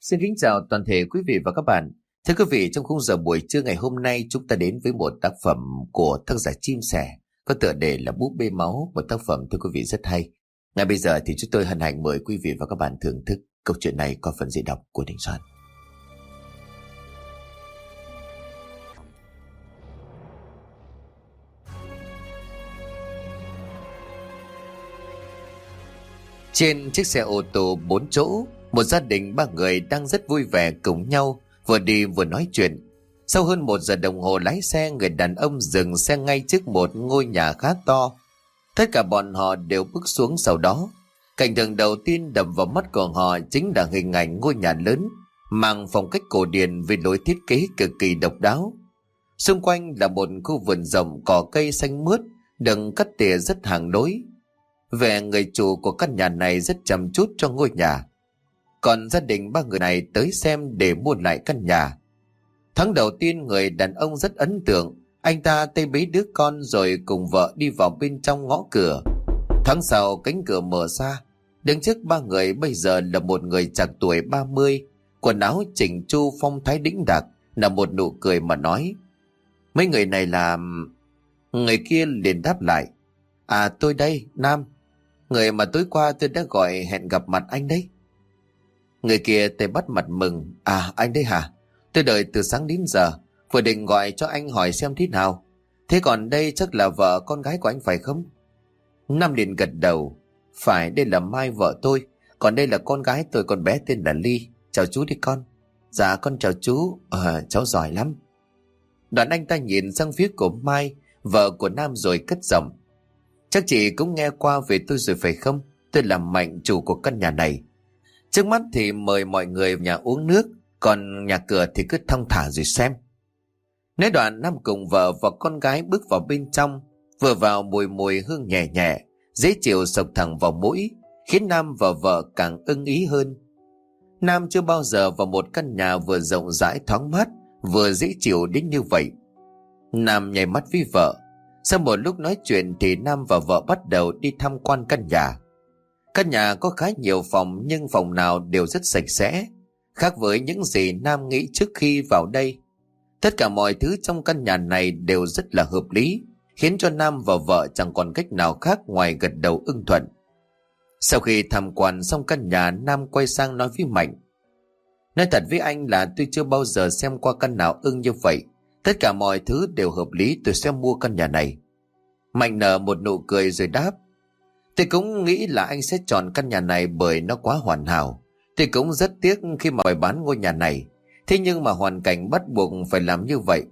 Xin kính chào toàn thể quý vị và các bạn. Thưa quý vị, trong khung giờ buổi trưa ngày hôm nay chúng ta đến với một tác phẩm của tác giả Chim Sẻ có tựa đề là Búp bê máu, một tác phẩm thưa quý vị rất hay. Ngay bây giờ thì chúng tôi hân hạnh mời quý vị và các bạn thưởng thức câu chuyện này qua phần diễn đọc của Đình Soạn. Trên chiếc xe ô tô 4 chỗ, một gia đình ba người đang rất vui vẻ cùng nhau, vừa đi vừa nói chuyện. Sau hơn một giờ đồng hồ lái xe, người đàn ông dừng xe ngay trước một ngôi nhà khá to. Tất cả bọn họ đều bước xuống sau đó. Cảnh tượng đầu tiên đập vào mắt của họ chính là hình ảnh ngôi nhà lớn, mang phong cách cổ điển vì lối thiết kế cực kỳ độc đáo. Xung quanh là một khu vườn rộng cỏ cây xanh mướt, đừng cắt tỉa rất hàng đối. về người chủ của căn nhà này rất chăm chút cho ngôi nhà. Còn gia đình ba người này tới xem để mua lại căn nhà. Tháng đầu tiên người đàn ông rất ấn tượng. Anh ta tay bế đứa con rồi cùng vợ đi vào bên trong ngõ cửa. Tháng sau cánh cửa mở ra. Đứng trước ba người bây giờ là một người chạc tuổi 30. Quần áo chỉnh chu phong thái đĩnh đạc là một nụ cười mà nói. Mấy người này là... Người kia liền đáp lại. À tôi đây, Nam. Người mà tối qua tôi đã gọi hẹn gặp mặt anh đấy. Người kia tay bắt mặt mừng. À anh đấy hả? Tôi đợi từ sáng đến giờ. Vừa định gọi cho anh hỏi xem thế nào. Thế còn đây chắc là vợ con gái của anh phải không? Nam liền gật đầu. Phải đây là Mai vợ tôi. Còn đây là con gái tôi còn bé tên là Ly. Chào chú đi con. Dạ con chào chú. Ờ cháu giỏi lắm. Đoạn anh ta nhìn sang phía của Mai, vợ của Nam rồi cất giọng. Chắc chị cũng nghe qua về tôi rồi phải không? Tôi là Mạnh chủ của căn nhà này. Trước mắt thì mời mọi người nhà uống nước, còn nhà cửa thì cứ thông thả rồi xem. Nói đoạn Nam cùng vợ và con gái bước vào bên trong, vừa vào mùi mùi hương nhẹ nhẹ, dễ chịu sộc thẳng vào mũi, khiến Nam và vợ càng ưng ý hơn. Nam chưa bao giờ vào một căn nhà vừa rộng rãi thoáng mát, vừa dễ chịu đến như vậy. Nam nhảy mắt với vợ, sau một lúc nói chuyện thì Nam và vợ bắt đầu đi tham quan căn nhà. Căn nhà có khá nhiều phòng nhưng phòng nào đều rất sạch sẽ, khác với những gì Nam nghĩ trước khi vào đây. Tất cả mọi thứ trong căn nhà này đều rất là hợp lý, khiến cho Nam và vợ chẳng còn cách nào khác ngoài gật đầu ưng thuận. Sau khi tham quan xong căn nhà, Nam quay sang nói với Mạnh. Nói thật với anh là tôi chưa bao giờ xem qua căn nào ưng như vậy. Tất cả mọi thứ đều hợp lý tôi sẽ mua căn nhà này. Mạnh nở một nụ cười rồi đáp. Tôi cũng nghĩ là anh sẽ chọn căn nhà này bởi nó quá hoàn hảo. Tôi cũng rất tiếc khi mà phải bán ngôi nhà này. Thế nhưng mà hoàn cảnh bắt buộc phải làm như vậy.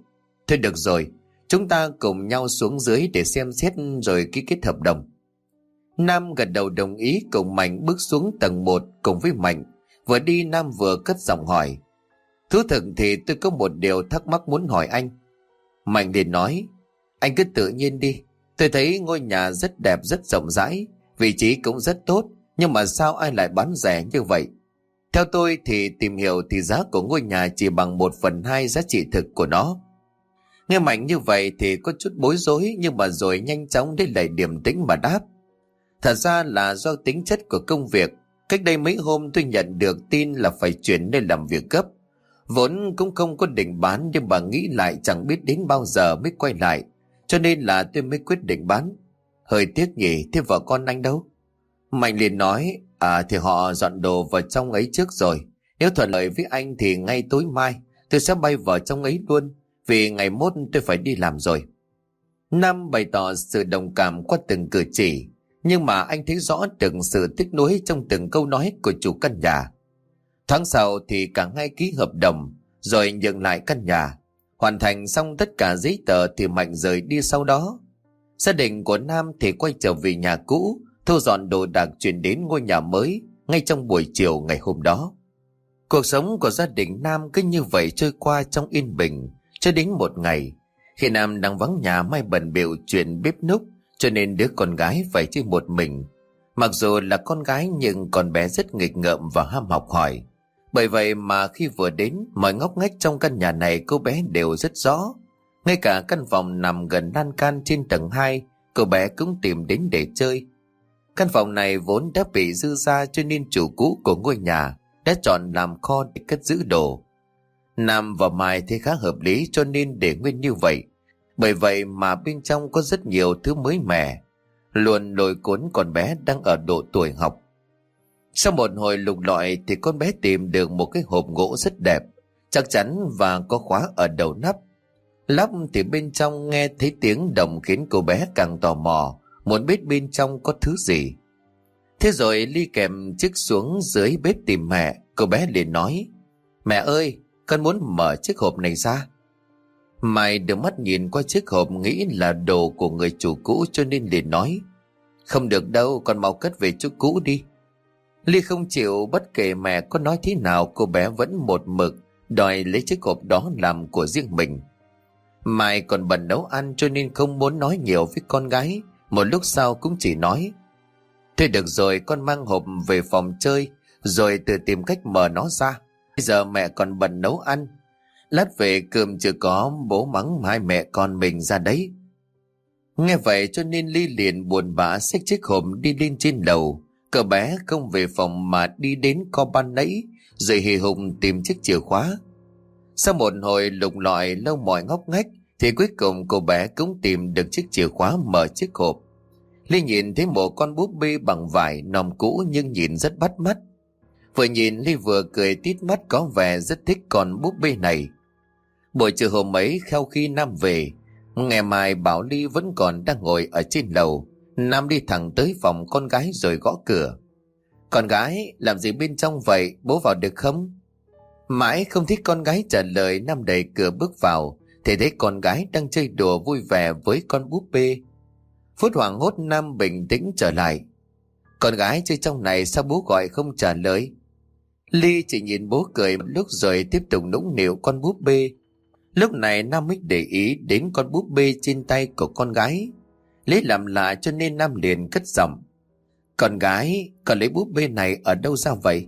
Thôi được rồi, chúng ta cùng nhau xuống dưới để xem xét rồi ký kết hợp đồng. Nam gật đầu đồng ý cùng Mạnh bước xuống tầng 1 cùng với Mạnh. Vừa đi Nam vừa cất giọng hỏi. Thú thực thì tôi có một điều thắc mắc muốn hỏi anh. Mạnh liền nói, anh cứ tự nhiên đi. Tôi thấy ngôi nhà rất đẹp, rất rộng rãi, vị trí cũng rất tốt, nhưng mà sao ai lại bán rẻ như vậy? Theo tôi thì tìm hiểu thì giá của ngôi nhà chỉ bằng một phần hai giá trị thực của nó. Nghe Mạnh như vậy thì có chút bối rối nhưng mà rồi nhanh chóng đến lại điểm tĩnh mà đáp. Thật ra là do tính chất của công việc. Cách đây mấy hôm tôi nhận được tin là phải chuyển nên làm việc gấp. Vốn cũng không có định bán nhưng mà nghĩ lại chẳng biết đến bao giờ mới quay lại. Cho nên là tôi mới quyết định bán. Hơi tiếc nhỉ, thế vợ con anh đâu? Mạnh liền nói, à thì họ dọn đồ vào trong ấy trước rồi. Nếu thuận lợi với anh thì ngay tối mai tôi sẽ bay vào trong ấy luôn. Vì ngày mốt tôi phải đi làm rồi. Nam bày tỏ sự đồng cảm qua từng cử chỉ. Nhưng mà anh thấy rõ từng sự tiếc nuối trong từng câu nói của chủ căn nhà. Tháng sau thì cả ngay ký hợp đồng, rồi nhận lại căn nhà. Hoàn thành xong tất cả giấy tờ thì Mạnh rời đi sau đó. Gia đình của Nam thì quay trở về nhà cũ, thu dọn đồ đạc chuyển đến ngôi nhà mới ngay trong buổi chiều ngày hôm đó. Cuộc sống của gia đình Nam cứ như vậy trôi qua trong yên bình, cho đến một ngày. Khi Nam đang vắng nhà may bận biểu chuyện bếp núc, cho nên đứa con gái phải chơi một mình. Mặc dù là con gái nhưng con bé rất nghịch ngợm và ham học hỏi. Bởi vậy mà khi vừa đến, mọi ngóc ngách trong căn nhà này cô bé đều rất rõ. Ngay cả căn phòng nằm gần lan can trên tầng 2, cậu bé cũng tìm đến để chơi. Căn phòng này vốn đã bị dư ra cho nên chủ cũ của ngôi nhà đã chọn làm kho để cất giữ đồ. Nam và Mai thấy khá hợp lý cho nên để nguyên như vậy. Bởi vậy mà bên trong có rất nhiều thứ mới mẻ, luôn lôi cuốn con bé đang ở độ tuổi học. Sau một hồi lục lọi thì con bé tìm được một cái hộp gỗ rất đẹp, chắc chắn và có khóa ở đầu nắp. Lắp thì bên trong nghe thấy tiếng động khiến cô bé càng tò mò, muốn biết bên trong có thứ gì. Thế rồi Ly kèm chiếc xuống dưới bếp tìm mẹ, cô bé liền nói, Mẹ ơi, con muốn mở chiếc hộp này ra. Mai đưa mắt nhìn qua chiếc hộp nghĩ là đồ của người chủ cũ cho nên liền nói, Không được đâu, con mau cất về chỗ cũ đi. Ly không chịu bất kể mẹ có nói thế nào cô bé vẫn một mực đòi lấy chiếc hộp đó làm của riêng mình. Mai còn bận nấu ăn cho nên không muốn nói nhiều với con gái. Một lúc sau cũng chỉ nói, thế được rồi, con mang hộp về phòng chơi, Rồi tự tìm cách mở nó ra Bây giờ mẹ còn bận nấu ăn Lát về cơm chưa có, Bố mắng hai mẹ con mình ra đấy Nghe vậy cho nên Ly liền buồn bã xách chiếc hộp đi lên trên đầu. Cậu bé không về phòng mà đi đến kho ban nãy, Rồi hì hùng tìm chiếc chìa khóa sau một hồi lục lọi lâu mỏi ngóc ngách Thì cuối cùng cô bé cũng tìm được chiếc chìa khóa mở chiếc hộp Ly nhìn thấy một con búp bê bằng vải nòng cũ nhưng nhìn rất bắt mắt. Vừa nhìn Ly vừa cười tít mắt có vẻ rất thích con búp bê này. Buổi chiều hôm ấy sau khi Nam về, ngày mai Bảo Ly vẫn còn đang ngồi ở trên lầu. Nam đi thẳng tới phòng con gái rồi gõ cửa. Con gái, làm gì bên trong vậy, bố vào được không? Mãi không thấy con gái trả lời Nam đẩy cửa bước vào, thì thấy con gái đang chơi đùa vui vẻ với con búp bê. Phút hoảng hốt Nam bình tĩnh trở lại. Con gái chơi trong này sao bố gọi không trả lời? Ly chỉ nhìn bố cười một lúc rồi tiếp tục nũng nịu con búp bê. Lúc này Nam mới để ý đến con búp bê trên tay của con gái. Lấy làm lạ cho nên Nam liền cất giọng. Con gái, con lấy búp bê này ở đâu ra vậy?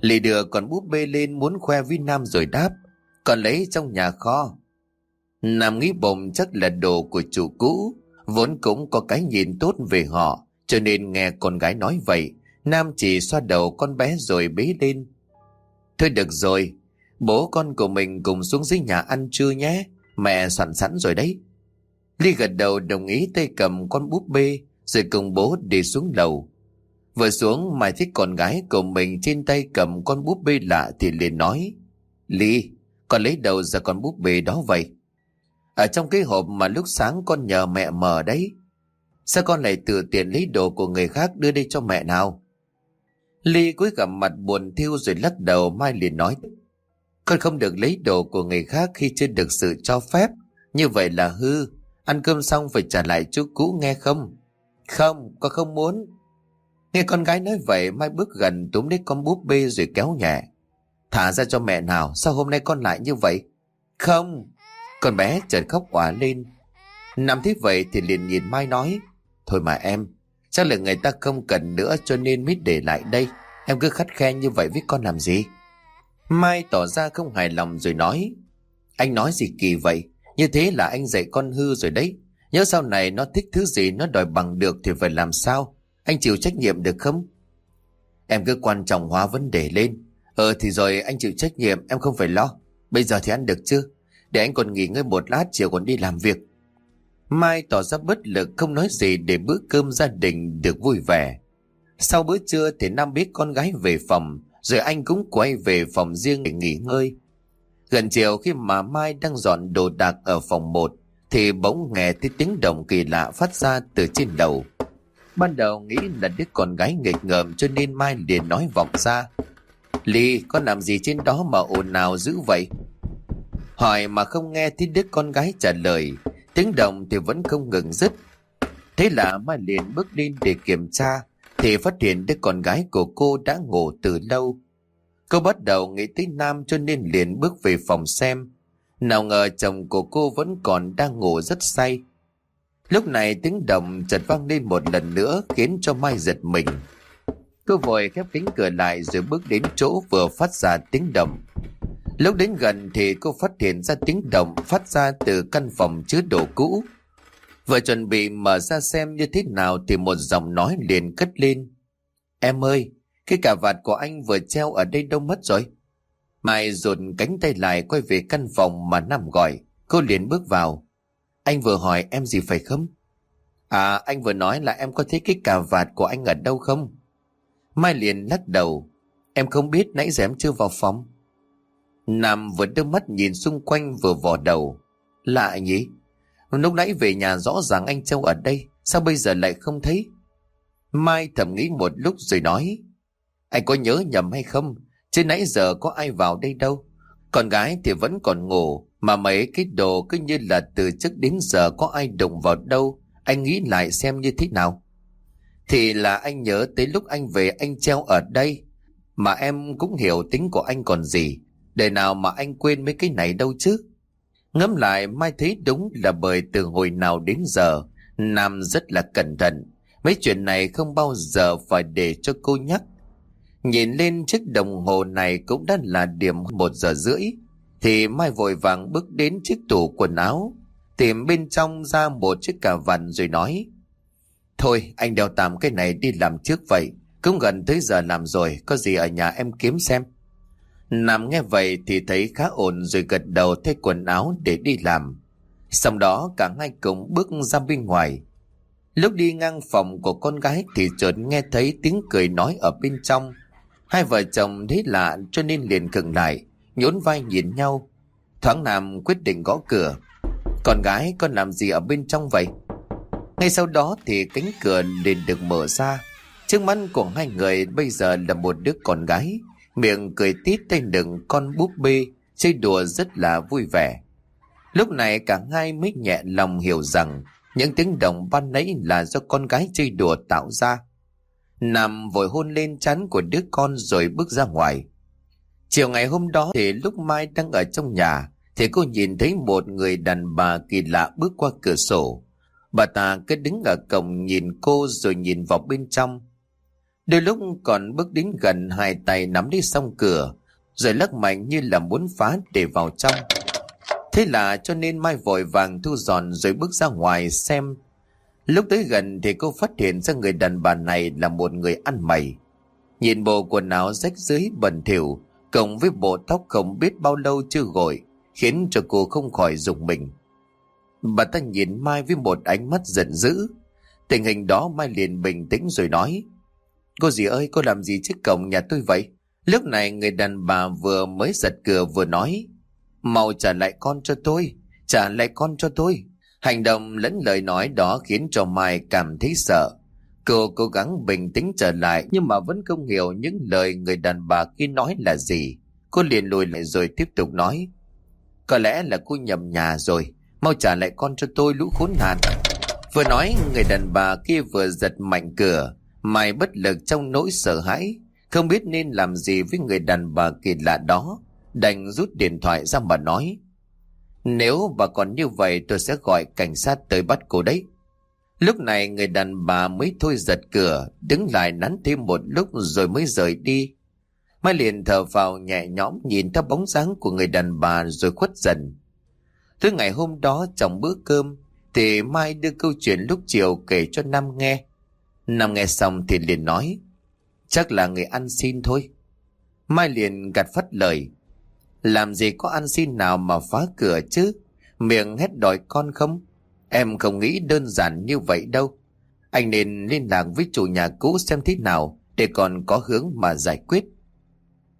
Lì đưa con búp bê lên muốn khoe với Nam rồi đáp. Còn lấy trong nhà kho. Nam nghĩ bụng chắc là đồ của chủ cũ Vốn cũng có cái nhìn tốt về họ, cho nên nghe con gái nói vậy, Nam chỉ xoa đầu con bé rồi bế lên. Thôi được rồi, bố con của mình cùng xuống dưới nhà ăn trưa nhé, mẹ soạn sẵn rồi đấy. Ly gật đầu đồng ý tay cầm con búp bê, rồi cùng bố đi xuống lầu. Vừa xuống Mai thích con gái của mình trên tay cầm con búp bê lạ thì liền nói. Ly, con lấy đầu ra con búp bê đó vậy? Ở trong cái hộp mà lúc sáng con nhờ mẹ mở đấy. Sao con lại tự tiện lấy đồ của người khác đưa đi cho mẹ nào? Ly cúi gặp mặt buồn thiêu rồi lắc đầu Mai liền nói. Con không được lấy đồ của người khác khi chưa được sự cho phép. Như vậy là hư. Ăn cơm xong phải trả lại chú cũ nghe không? Không, con không muốn. Nghe con gái nói vậy Mai bước gần túm lấy con búp bê rồi kéo nhẹ. Thả ra cho mẹ nào, sao hôm nay con lại như vậy? Không, con bé chợt khóc quả lên. Nằm thế vậy thì liền nhìn Mai nói. Thôi mà em, chắc là người ta không cần nữa cho nên mới để lại đây. Em cứ khắt khe như vậy với con làm gì? Mai tỏ ra không hài lòng rồi nói. Anh nói gì kỳ vậy? Như thế là anh dạy con hư rồi đấy. Nhớ sau này nó thích thứ gì nó đòi bằng được thì phải làm sao? Anh chịu trách nhiệm được không? Em cứ quan trọng hóa vấn đề lên. Ờ thì rồi anh chịu trách nhiệm, em không phải lo. Bây giờ thì ăn được chưa? Để anh còn nghỉ ngơi một lát, chiều còn đi làm việc Mai tỏ ra bất lực, không nói gì để bữa cơm gia đình được vui vẻ Sau bữa trưa thì Nam biết con gái về phòng, Rồi anh cũng quay về phòng riêng để nghỉ ngơi Gần chiều khi mà Mai đang dọn đồ đạc ở phòng 1 Thì bỗng nghe thấy tiếng động kỳ lạ phát ra từ trên đầu Ban đầu nghĩ là đứa con gái nghịch ngợm cho nên Mai liền nói vọng ra. Ly, con làm gì trên đó mà ồn nào dữ vậy? Hỏi mà không nghe thấy đứa con gái trả lời Tiếng động thì vẫn không ngừng dứt. Thế là Mai liền bước lên để kiểm tra Thì phát hiện đứa con gái của cô đã ngủ từ lâu. Cô bắt đầu nghĩ tới Nam cho nên liền bước về phòng xem. Nào ngờ chồng của cô vẫn còn đang ngủ rất say. Lúc này tiếng động chợt vang lên một lần nữa khiến cho Mai giật mình. Cô vội khép kính cửa lại rồi bước đến chỗ vừa phát ra tiếng động. Lúc đến gần thì cô phát hiện ra tiếng động phát ra từ căn phòng chứa đồ cũ. Vừa chuẩn bị mở ra xem như thế nào thì một giọng nói liền cất lên. Em ơi, Cái cà vạt của anh vừa treo ở đây đâu mất rồi? Mai rụt cánh tay lại quay về căn phòng mà Nam gọi. Cô liền bước vào. Anh vừa hỏi em gì phải không? À anh vừa nói là em có thấy cái cà vạt của anh ở đâu không? Mai liền lắc đầu. Em không biết, nãy giờ em chưa vào phòng. Nam vừa đưa mắt nhìn xung quanh vừa vò đầu. Lạ nhỉ? Lúc nãy về nhà rõ ràng anh Châu ở đây. Sao bây giờ lại không thấy? Mai thầm nghĩ một lúc rồi nói. Anh có nhớ nhầm hay không? Chứ nãy giờ có ai vào đây đâu. Con gái thì vẫn còn ngủ. Mà mấy cái đồ cứ như là từ trước đến giờ có ai đụng vào đâu. Anh nghĩ lại xem như thế nào. Thì là anh nhớ tới lúc anh về anh treo ở đây. Mà em cũng hiểu tính của anh còn gì. Để nào mà anh quên mấy cái này đâu chứ. Ngẫm lại Mai thấy đúng là bởi từ hồi nào đến giờ, Nam rất là cẩn thận Mấy chuyện này không bao giờ phải để cho cô nhắc Nhìn lên chiếc đồng hồ này cũng đã là điểm một giờ rưỡi thì Mai vội vàng bước đến chiếc tủ quần áo Tìm bên trong ra một chiếc cà vạt rồi nói Thôi anh đeo tạm cái này đi làm trước vậy Cũng gần tới giờ làm rồi Có gì ở nhà em kiếm xem Nam nghe vậy thì thấy khá ổn rồi gật đầu thay quần áo để đi làm. Sau đó cả hai cùng bước ra bên ngoài. Lúc đi ngang phòng của con gái thì chợt nghe thấy tiếng cười nói ở bên trong. Hai vợ chồng thấy lạ cho nên liền cựng lại, nhốn vai nhìn nhau. Thoáng Nam quyết định gõ cửa. Con gái con làm gì ở bên trong vậy? Ngay sau đó thì cánh cửa liền được mở ra. Trước mắt của hai người bây giờ là một đứa con gái miệng cười tít tay đựng con búp bê, chơi đùa rất là vui vẻ. Lúc này cả hai mới nhẹ lòng hiểu rằng những tiếng động ban nãy là do con gái chơi đùa tạo ra. Nằm vội hôn lên chắn của đứa con rồi bước ra ngoài. Chiều ngày hôm đó thì lúc Mai đang ở trong nhà thì cô nhìn thấy một người đàn bà kỳ lạ bước qua cửa sổ. Bà ta cứ đứng ở cổng nhìn cô rồi nhìn vào bên trong. Đôi lúc còn bước đến gần hai tay nắm lấy song cửa, rồi lắc mạnh như là muốn phá để vào trong. Thế là cho nên Mai vội vàng thu dọn rồi bước ra ngoài xem. Lúc tới gần thì cô phát hiện ra người đàn bà này là một người ăn mày. Nhìn bộ quần áo rách dưới bẩn thỉu, cộng với bộ tóc không biết bao lâu chưa gội, khiến cho cô không khỏi dùng mình. Bà ta nhìn Mai với một ánh mắt giận dữ. Tình hình đó Mai liền bình tĩnh rồi nói. Cô dì ơi, cô làm gì trước cổng nhà tôi vậy? Lúc này người đàn bà vừa mới giật cửa vừa nói. Mau trả lại con cho tôi, trả lại con cho tôi. Hành động lẫn lời nói đó khiến cho Mai cảm thấy sợ. Cô cố gắng bình tĩnh trở lại nhưng mà vẫn không hiểu những lời người đàn bà kia nói là gì. Cô liền lùi lại rồi tiếp tục nói. Có lẽ là cô nhầm nhà rồi. Mau trả lại con cho tôi lũ khốn nạn. Vừa nói người đàn bà kia vừa giật mạnh cửa mày bất lực trong nỗi sợ hãi, không biết nên làm gì với người đàn bà kỳ lạ đó, đành rút điện thoại ra mà nói. Nếu bà còn như vậy tôi sẽ gọi cảnh sát tới bắt cô đấy. Lúc này người đàn bà mới thôi giật cửa, đứng lại nắn thêm một lúc rồi mới rời đi. Mai liền thở vào nhẹ nhõm nhìn theo bóng dáng của người đàn bà rồi khuất dần. thứ ngày hôm đó trong bữa cơm thì Mai đưa câu chuyện lúc chiều kể cho Nam nghe. Nam nghe xong thì liền nói Chắc là người ăn xin thôi Mai liền gạt phất lời Làm gì có ăn xin nào mà phá cửa chứ Miệng hét đòi con không Em không nghĩ đơn giản như vậy đâu. Anh nên liên lạc với chủ nhà cũ xem thế nào Để còn có hướng mà giải quyết.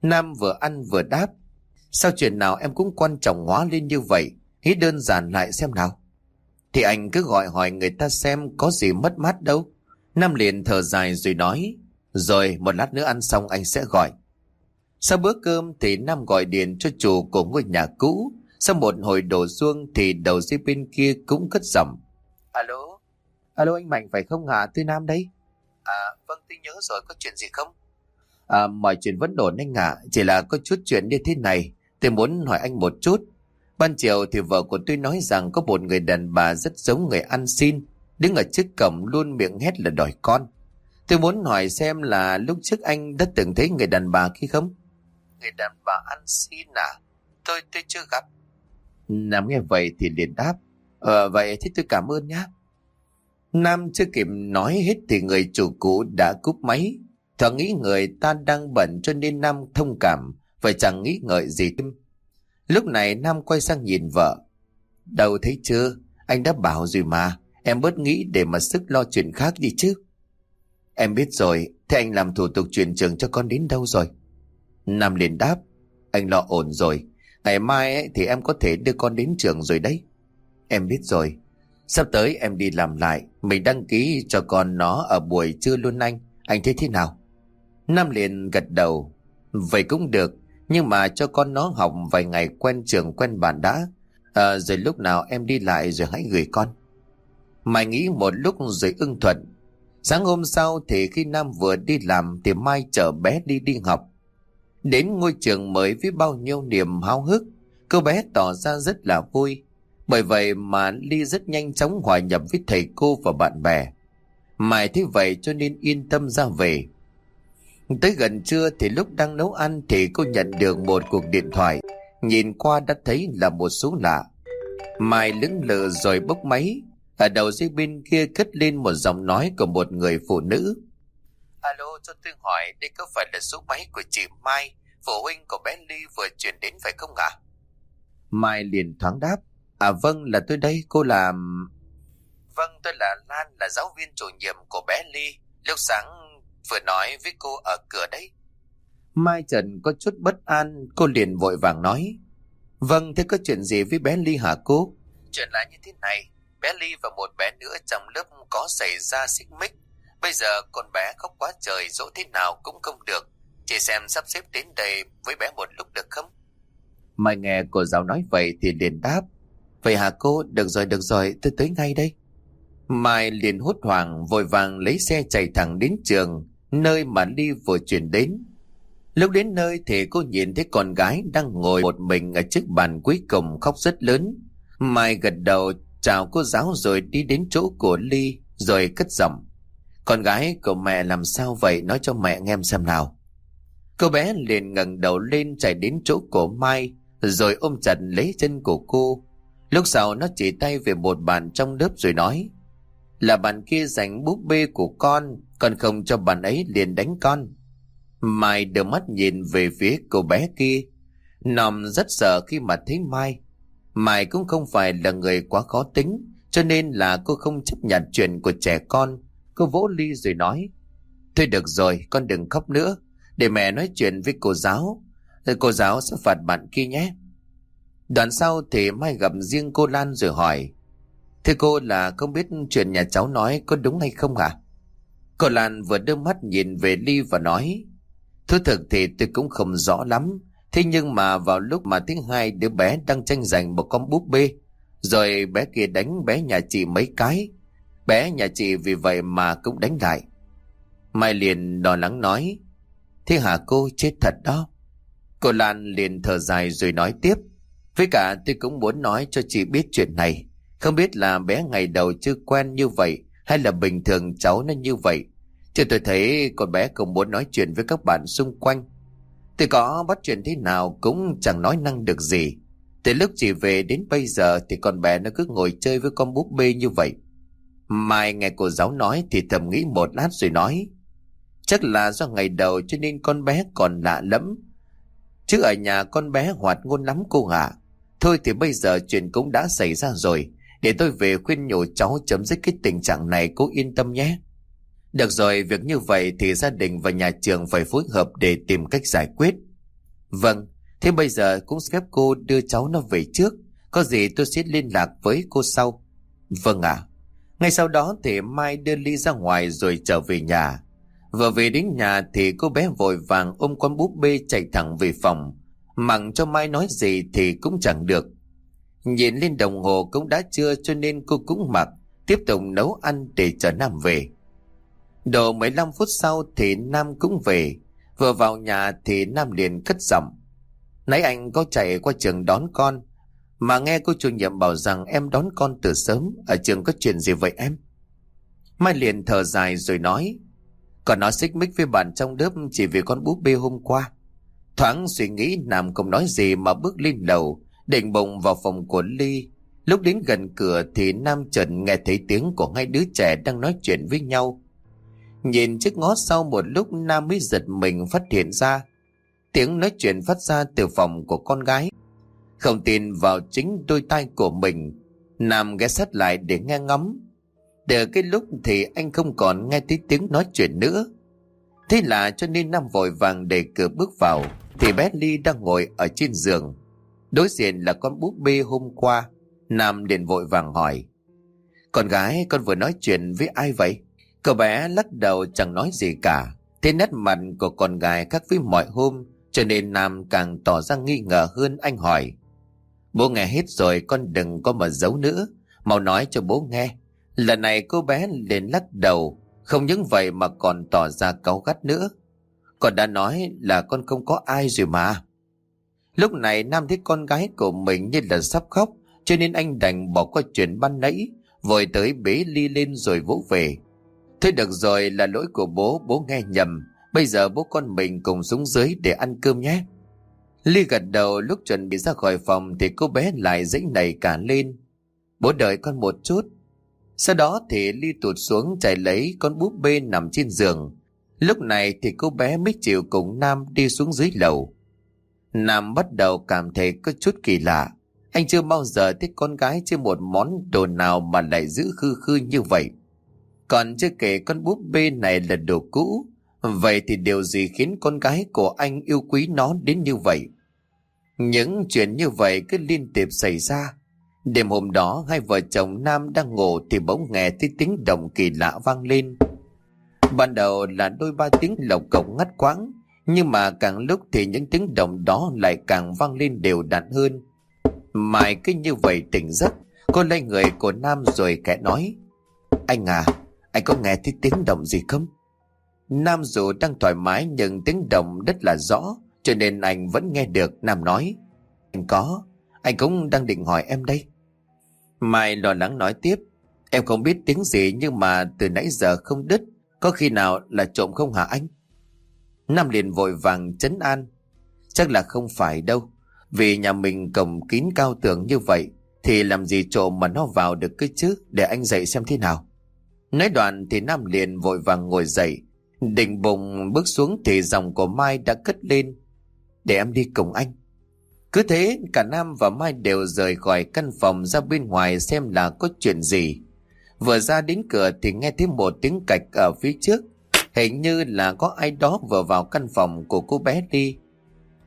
Nam vừa ăn vừa đáp. Sao chuyện nào em cũng quan trọng hóa lên như vậy? Nghĩ đơn giản lại xem nào. Thì anh cứ gọi hỏi người ta xem có gì mất mát đâu. Nam liền thở dài rồi nói, rồi một lát nữa ăn xong anh sẽ gọi. Sau bữa cơm thì Nam gọi điện cho chủ của ngôi nhà cũ. Sau một hồi đổ xuông thì đầu dây bên kia cũng cất giọng. Alo, alo anh Mạnh phải không hả? Tôi Nam đây. À, vâng tôi nhớ rồi, có chuyện gì không? À, mọi chuyện vẫn ổn anh ạ, chỉ là có chút chuyện như thế này. Tôi muốn hỏi anh một chút. Ban chiều thì vợ của tôi nói rằng có một người đàn bà rất giống người ăn xin đứng ở trước cổng luôn miệng hét là đòi con. Tôi muốn hỏi xem là lúc trước anh đã từng thấy người đàn bà kia không? Người đàn bà ăn xin à? Tôi tôi chưa gặp. Nam nghe vậy thì liền đáp. Ờ vậy thì tôi cảm ơn nhá. Nam chưa kịp nói hết thì người chủ cũ đã cúp máy. Thoáng nghĩ người ta đang bận cho nên Nam thông cảm Và chẳng nghĩ ngợi gì thêm Lúc này Nam quay sang nhìn vợ Đâu thấy chưa Anh đã bảo rồi mà, Em bớt nghĩ để mà sức lo chuyện khác đi chứ Em biết rồi, Thế anh làm thủ tục chuyển trường cho con đến đâu rồi Nam liền đáp, Anh lo ổn rồi Ngày mai ấy, thì em có thể đưa con đến trường rồi đấy. Em biết rồi. Sắp tới em đi làm lại Mình đăng ký cho con nó ở buổi trưa luôn anh. Anh thấy thế nào? Nam liền gật đầu. Vậy cũng được Nhưng mà cho con nó học vài ngày quen trường quen bạn đã. À, Rồi lúc nào em đi lại rồi hãy gửi con. Mai nghĩ một lúc rồi ưng thuận. Sáng hôm sau thì khi Nam vừa đi làm Thì Mai chở bé đi đi học. Đến ngôi trường mới với bao nhiêu niềm háo hức Cô bé tỏ ra rất là vui Bởi vậy mà Ly rất nhanh chóng hòa nhập với thầy cô và bạn bè Mai thế vậy cho nên yên tâm ra về Tới gần trưa thì lúc đang nấu ăn thì cô nhận được một cuộc điện thoại. Nhìn qua đã thấy là một số lạ. Mai lững lờ rồi bốc máy. Ở đầu dây bên kia cất lên một giọng nói của một người phụ nữ. Alo, cho tôi hỏi đây có phải là số máy của chị Mai, phụ huynh của bé Ly vừa chuyển đến phải không ạ? Mai liền thoáng đáp. À vâng, là tôi đây, cô làm... Vâng, tôi là Lan, là giáo viên chủ nhiệm của bé Ly. Lúc sáng vừa nói với cô ở cửa đấy. Mai Trần có chút bất an, cô liền vội vàng nói. Vâng, thế có chuyện gì với bé Ly hả cô? Chuyện là như thế này, bé Ly và một bé nữa trong lớp có xảy ra xích mích. Bây giờ con bé khóc quá trời dỗ thế nào cũng không được. Chị xem sắp xếp đến đây với bé một lúc được không? Mai nghe cô giáo nói vậy thì liền đáp. Vậy hả cô? Được rồi, được rồi, tôi tới ngay đây. Mai liền hốt hoảng vội vàng lấy xe chạy thẳng đến trường nơi mà Ly vừa chuyển đến. Lúc đến nơi thì cô nhìn thấy con gái đang ngồi một mình ở trước bàn cuối cùng khóc rất lớn. Mai gật đầu chào cô giáo rồi đi đến chỗ của Ly rồi cất giọng. Con gái của mẹ làm sao vậy nói cho mẹ nghe xem nào. Cô bé liền ngẩng đầu lên chạy đến chỗ của Mai, rồi ôm chặt lấy chân của cô. Lúc sau nó chỉ tay về một bàn trong lớp rồi nói, là bạn kia giành búp bê của con còn không cho bạn ấy liền đánh con. Mai đưa mắt nhìn về phía cô bé kia. Nòm rất sợ khi mà thấy Mai. Mai cũng không phải là người quá khó tính, Cho nên là cô không chấp nhận chuyện của trẻ con. Cô vỗ ly rồi nói, Thôi được rồi, con đừng khóc nữa. Để mẹ nói chuyện với cô giáo. Rồi cô giáo sẽ phạt bạn kia nhé. Đoạn sau thì Mai gặp riêng cô Lan rồi hỏi Thưa cô là không biết chuyện nhà cháu nói có đúng hay không hả? Cô Lan vừa đưa mắt nhìn về Ly và nói, Thú thực thì tôi cũng không rõ lắm. Thế nhưng mà vào lúc mà thứ hai đứa bé đang tranh giành một con búp bê, Rồi bé kia đánh bé nhà chị mấy cái. Bé nhà chị vì vậy mà cũng đánh lại. Mai liền lo lắng nói Thế hả cô chết thật đó Cô Lan liền thở dài rồi nói tiếp Với cả tôi cũng muốn nói cho chị biết chuyện này không biết là bé ngày đầu chưa quen như vậy, hay là bình thường cháu nó như vậy. Chứ tôi thấy con bé không muốn nói chuyện với các bạn xung quanh. Tôi có bắt chuyện thế nào cũng chẳng nói năng được gì. Từ lúc chị về đến bây giờ thì con bé nó cứ ngồi chơi với con búp bê như vậy. Mai nghe cô giáo nói thì thầm nghĩ một lát rồi nói. Chắc là do ngày đầu cho nên con bé còn lạ lắm. Chứ ở nhà con bé hoạt ngôn lắm cô ạ. Thôi thì bây giờ chuyện cũng đã xảy ra rồi. Để tôi về khuyên nhủ cháu chấm dứt cái tình trạng này cô yên tâm nhé. Được rồi, việc như vậy thì gia đình và nhà trường phải phối hợp để tìm cách giải quyết. Vâng, thế bây giờ cũng phép cô đưa cháu nó về trước. Có gì tôi sẽ liên lạc với cô sau. Vâng ạ. Ngay sau đó thì Mai đưa Ly ra ngoài rồi trở về nhà. Vừa về đến nhà thì cô bé vội vàng ôm con búp bê chạy thẳng về phòng. Mặng cho Mai nói gì thì cũng chẳng được. Nhìn lên đồng hồ cũng đã trưa cho nên cô cũng mặc, tiếp tục nấu ăn để chờ Nam về. Độ 15 phút sau thì Nam cũng về, vừa vào nhà thì Nam liền cất giọng. Nãy anh có chạy qua trường đón con, mà nghe cô chủ nhiệm bảo rằng em đón con từ sớm, ở trường có chuyện gì vậy em? Mai liền thở dài rồi nói, còn nó xích mích với bạn trong lớp chỉ vì con búp bê hôm qua. Thoáng suy nghĩ Nam không nói gì mà bước lên lầu, định bụng vào phòng của Ly. Lúc đến gần cửa thì Nam Trần nghe thấy tiếng của hai đứa trẻ đang nói chuyện với nhau. Nhìn chiếc ngó sau một lúc Nam mới giật mình phát hiện ra. Tiếng nói chuyện phát ra từ phòng của con gái. Không tin vào chính đôi tay của mình. Nam ghé sát lại để nghe ngắm. Để cái lúc thì anh không còn nghe thấy tiếng nói chuyện nữa. Thế là cho nên Nam vội vàng để cửa bước vào. Thì bé Ly đang ngồi ở trên giường. Đối diện là con búp bê hôm qua. Nam liền vội vàng hỏi. Con gái con vừa nói chuyện với ai vậy? Cậu bé lắc đầu chẳng nói gì cả. Thế nét mặt của con gái khác với mọi hôm, cho nên Nam càng tỏ ra nghi ngờ hơn anh hỏi. Bố nghe hết rồi con đừng có mà giấu nữa. Mau nói cho bố nghe. Lần này cô bé liền lắc đầu, không những vậy mà còn tỏ ra cáu gắt nữa. Con đã nói là con không có ai rồi mà. Lúc này Nam thấy con gái của mình như là sắp khóc, cho nên anh đành bỏ qua chuyện ban nãy, vội tới bế ly lên rồi vỗ về. Thế được rồi là lỗi của bố, bố nghe nhầm. Bây giờ bố con mình cùng xuống dưới để ăn cơm nhé. Ly gật đầu lúc chuẩn bị ra khỏi phòng thì cô bé lại dĩnh nảy cả lên. Bố đợi con một chút. Sau đó thì Ly tụt xuống chạy lấy con búp bê nằm trên giường. Lúc này thì cô bé mới chịu cùng Nam đi xuống dưới lầu. Nam bắt đầu cảm thấy có chút kỳ lạ. Anh chưa bao giờ thích con gái trên một món đồ nào mà lại giữ khư khư như vậy. Còn chưa kể con búp bê này là đồ cũ. Vậy thì điều gì khiến con gái của anh yêu quý nó đến như vậy? Những chuyện như vậy cứ liên tiếp xảy ra. Đêm hôm đó hai vợ chồng Nam đang ngủ thì bỗng nghe thấy tiếng động kỳ lạ vang lên. Ban đầu là đôi ba tiếng lộc cộc ngắt quãng, nhưng mà càng lúc thì những tiếng động đó lại càng vang lên đều đặn hơn. Mai cứ như vậy tỉnh giấc, cô lấy người của Nam rồi kẻ nói. Anh à, anh có nghe thấy tiếng động gì không? Nam dù đang thoải mái nhưng tiếng động rất là rõ, cho nên anh vẫn nghe được Nam nói. Anh có, anh cũng đang định hỏi em đây. Mai lo lắng nói tiếp, em không biết tiếng gì nhưng mà từ nãy giờ không đứt, có khi nào là trộm không hả anh? Nam liền vội vàng chấn an. Chắc là không phải đâu, vì nhà mình cổng kín cao tường như vậy, thì làm gì trộm mà nó vào được cái chứ, để anh dậy xem thế nào. Nói đoạn thì Nam liền vội vàng ngồi dậy. Định bụng bước xuống thì dòng của Mai đã cất lên. Để em đi cùng anh. Cứ thế cả Nam và Mai đều rời khỏi căn phòng ra bên ngoài xem là có chuyện gì. Vừa ra đến cửa thì nghe thấy một tiếng cạch ở phía trước. Hình như là có ai đó vừa vào căn phòng của cô bé đi.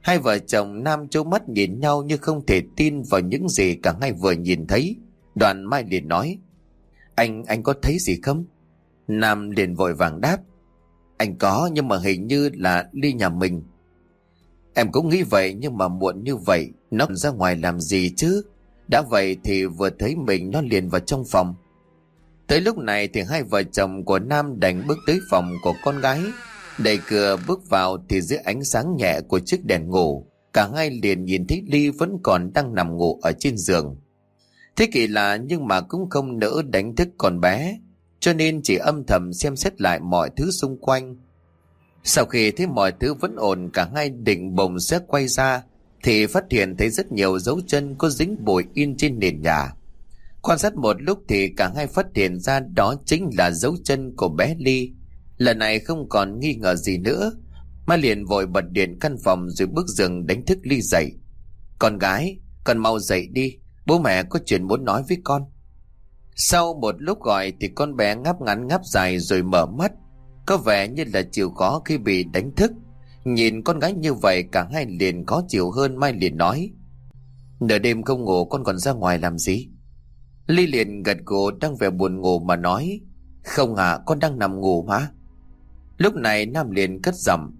Hai vợ chồng Nam trố mắt nhìn nhau như không thể tin vào những gì cả hai vừa nhìn thấy. Đoàn Mai liền nói. Anh, anh có thấy gì không? Nam liền vội vàng đáp. Anh có nhưng mà hình như là ly nhà mình. Em cũng nghĩ vậy nhưng mà muộn như vậy nó ra ngoài làm gì chứ? Đã vậy thì vừa thấy mình nó liền vào trong phòng. Tới lúc này thì hai vợ chồng của Nam đành bước tới phòng của con gái. Đẩy cửa bước vào thì dưới ánh sáng nhẹ của chiếc đèn ngủ, cả hai liền nhìn thấy Ly vẫn còn đang nằm ngủ ở trên giường. Thế kỳ lạ nhưng mà cũng không nỡ đánh thức con bé, cho nên chỉ âm thầm xem xét lại mọi thứ xung quanh. Sau khi thấy mọi thứ vẫn ổn cả hai định bồng sẽ quay ra, thì phát hiện thấy rất nhiều dấu chân có dính bụi in trên nền nhà. Quan sát một lúc thì cả hai phát hiện ra đó chính là dấu chân của bé Ly. Lần này không còn nghi ngờ gì nữa, Mai liền vội bật điện căn phòng rồi bước giường đánh thức Ly dậy. Con gái, con mau dậy đi, Bố mẹ có chuyện muốn nói với con. Sau một lúc gọi thì con bé ngáp ngắn ngáp dài rồi mở mắt. Có vẻ như là chịu khó khi bị đánh thức. Nhìn con gái như vậy, cả hai liền có chịu hơn Mai liền nói. Nửa đêm không ngủ, con còn ra ngoài làm gì? Ly liền gật gù, đang vẻ buồn ngủ mà nói. Không à con đang nằm ngủ mà. Lúc này Nam liền cất giọng.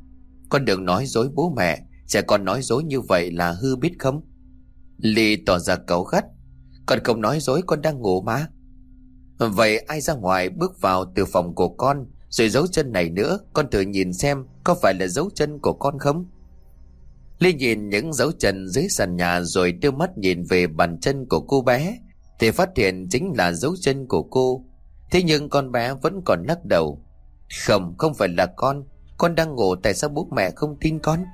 Con đừng nói dối bố mẹ. Trẻ con nói dối như vậy là hư biết không? Ly tỏ ra cấu gắt. Con không nói dối, con đang ngủ mà. Vậy ai ra ngoài bước vào từ phòng của con rồi dấu chân này nữa con thử nhìn xem có phải là dấu chân của con không? Ly nhìn những dấu chân dưới sàn nhà rồi đưa mắt nhìn về bàn chân của cô bé thì phát hiện chính là dấu chân của cô. Thế nhưng con bé vẫn còn lắc đầu. Không, không phải là con. Con đang ngủ tại sao bố mẹ không tin con?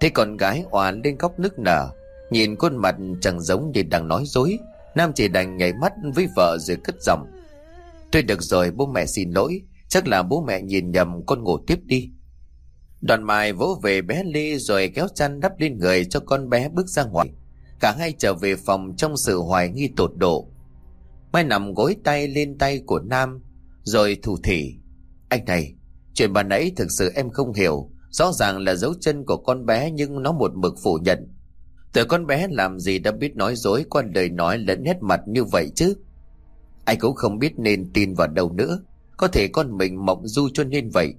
Thế con gái òa lên khóc nức nở. Nhìn khuôn mặt chẳng giống như đang nói dối Nam chỉ đành nhảy mắt với vợ rồi cất giọng Thôi được rồi bố mẹ xin lỗi Chắc là bố mẹ nhìn nhầm con ngủ tiếp đi. Đoàn Mai vỗ về bé Ly rồi kéo chăn đắp lên người cho con bé bước ra ngoài. Cả hai trở về phòng trong sự hoài nghi tột độ. Mai nằm gối tay lên tay của Nam rồi thủ thỉ. Anh này, chuyện bà nãy thực sự em không hiểu. Rõ ràng là dấu chân của con bé nhưng nó một mực phủ nhận. Từ con bé làm gì đã biết nói dối qua đời nói lẫn nét mặt như vậy chứ. Anh cũng không biết nên tin vào đâu nữa. Có thể con mình mộng du cho nên vậy.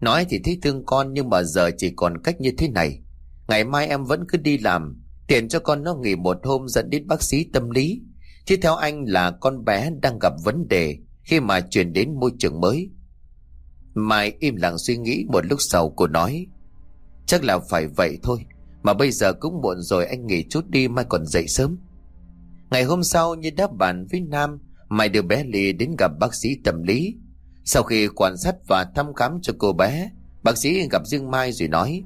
Nói thì thấy thương con nhưng mà giờ chỉ còn cách như thế này. Ngày mai em vẫn cứ đi làm. Tiền cho con nó nghỉ một hôm dẫn đến bác sĩ tâm lý. Chứ theo anh là con bé đang gặp vấn đề khi mà chuyển đến môi trường mới. Mai im lặng suy nghĩ một lúc sau cô nói. Chắc là phải vậy thôi. Mà bây giờ cũng muộn rồi anh nghỉ chút đi mai còn dậy sớm. Ngày hôm sau như đáp bàn với Nam, Mai đưa bé Ly đến gặp bác sĩ tâm lý. Sau khi quan sát và thăm khám cho cô bé, bác sĩ gặp Dương Mai rồi nói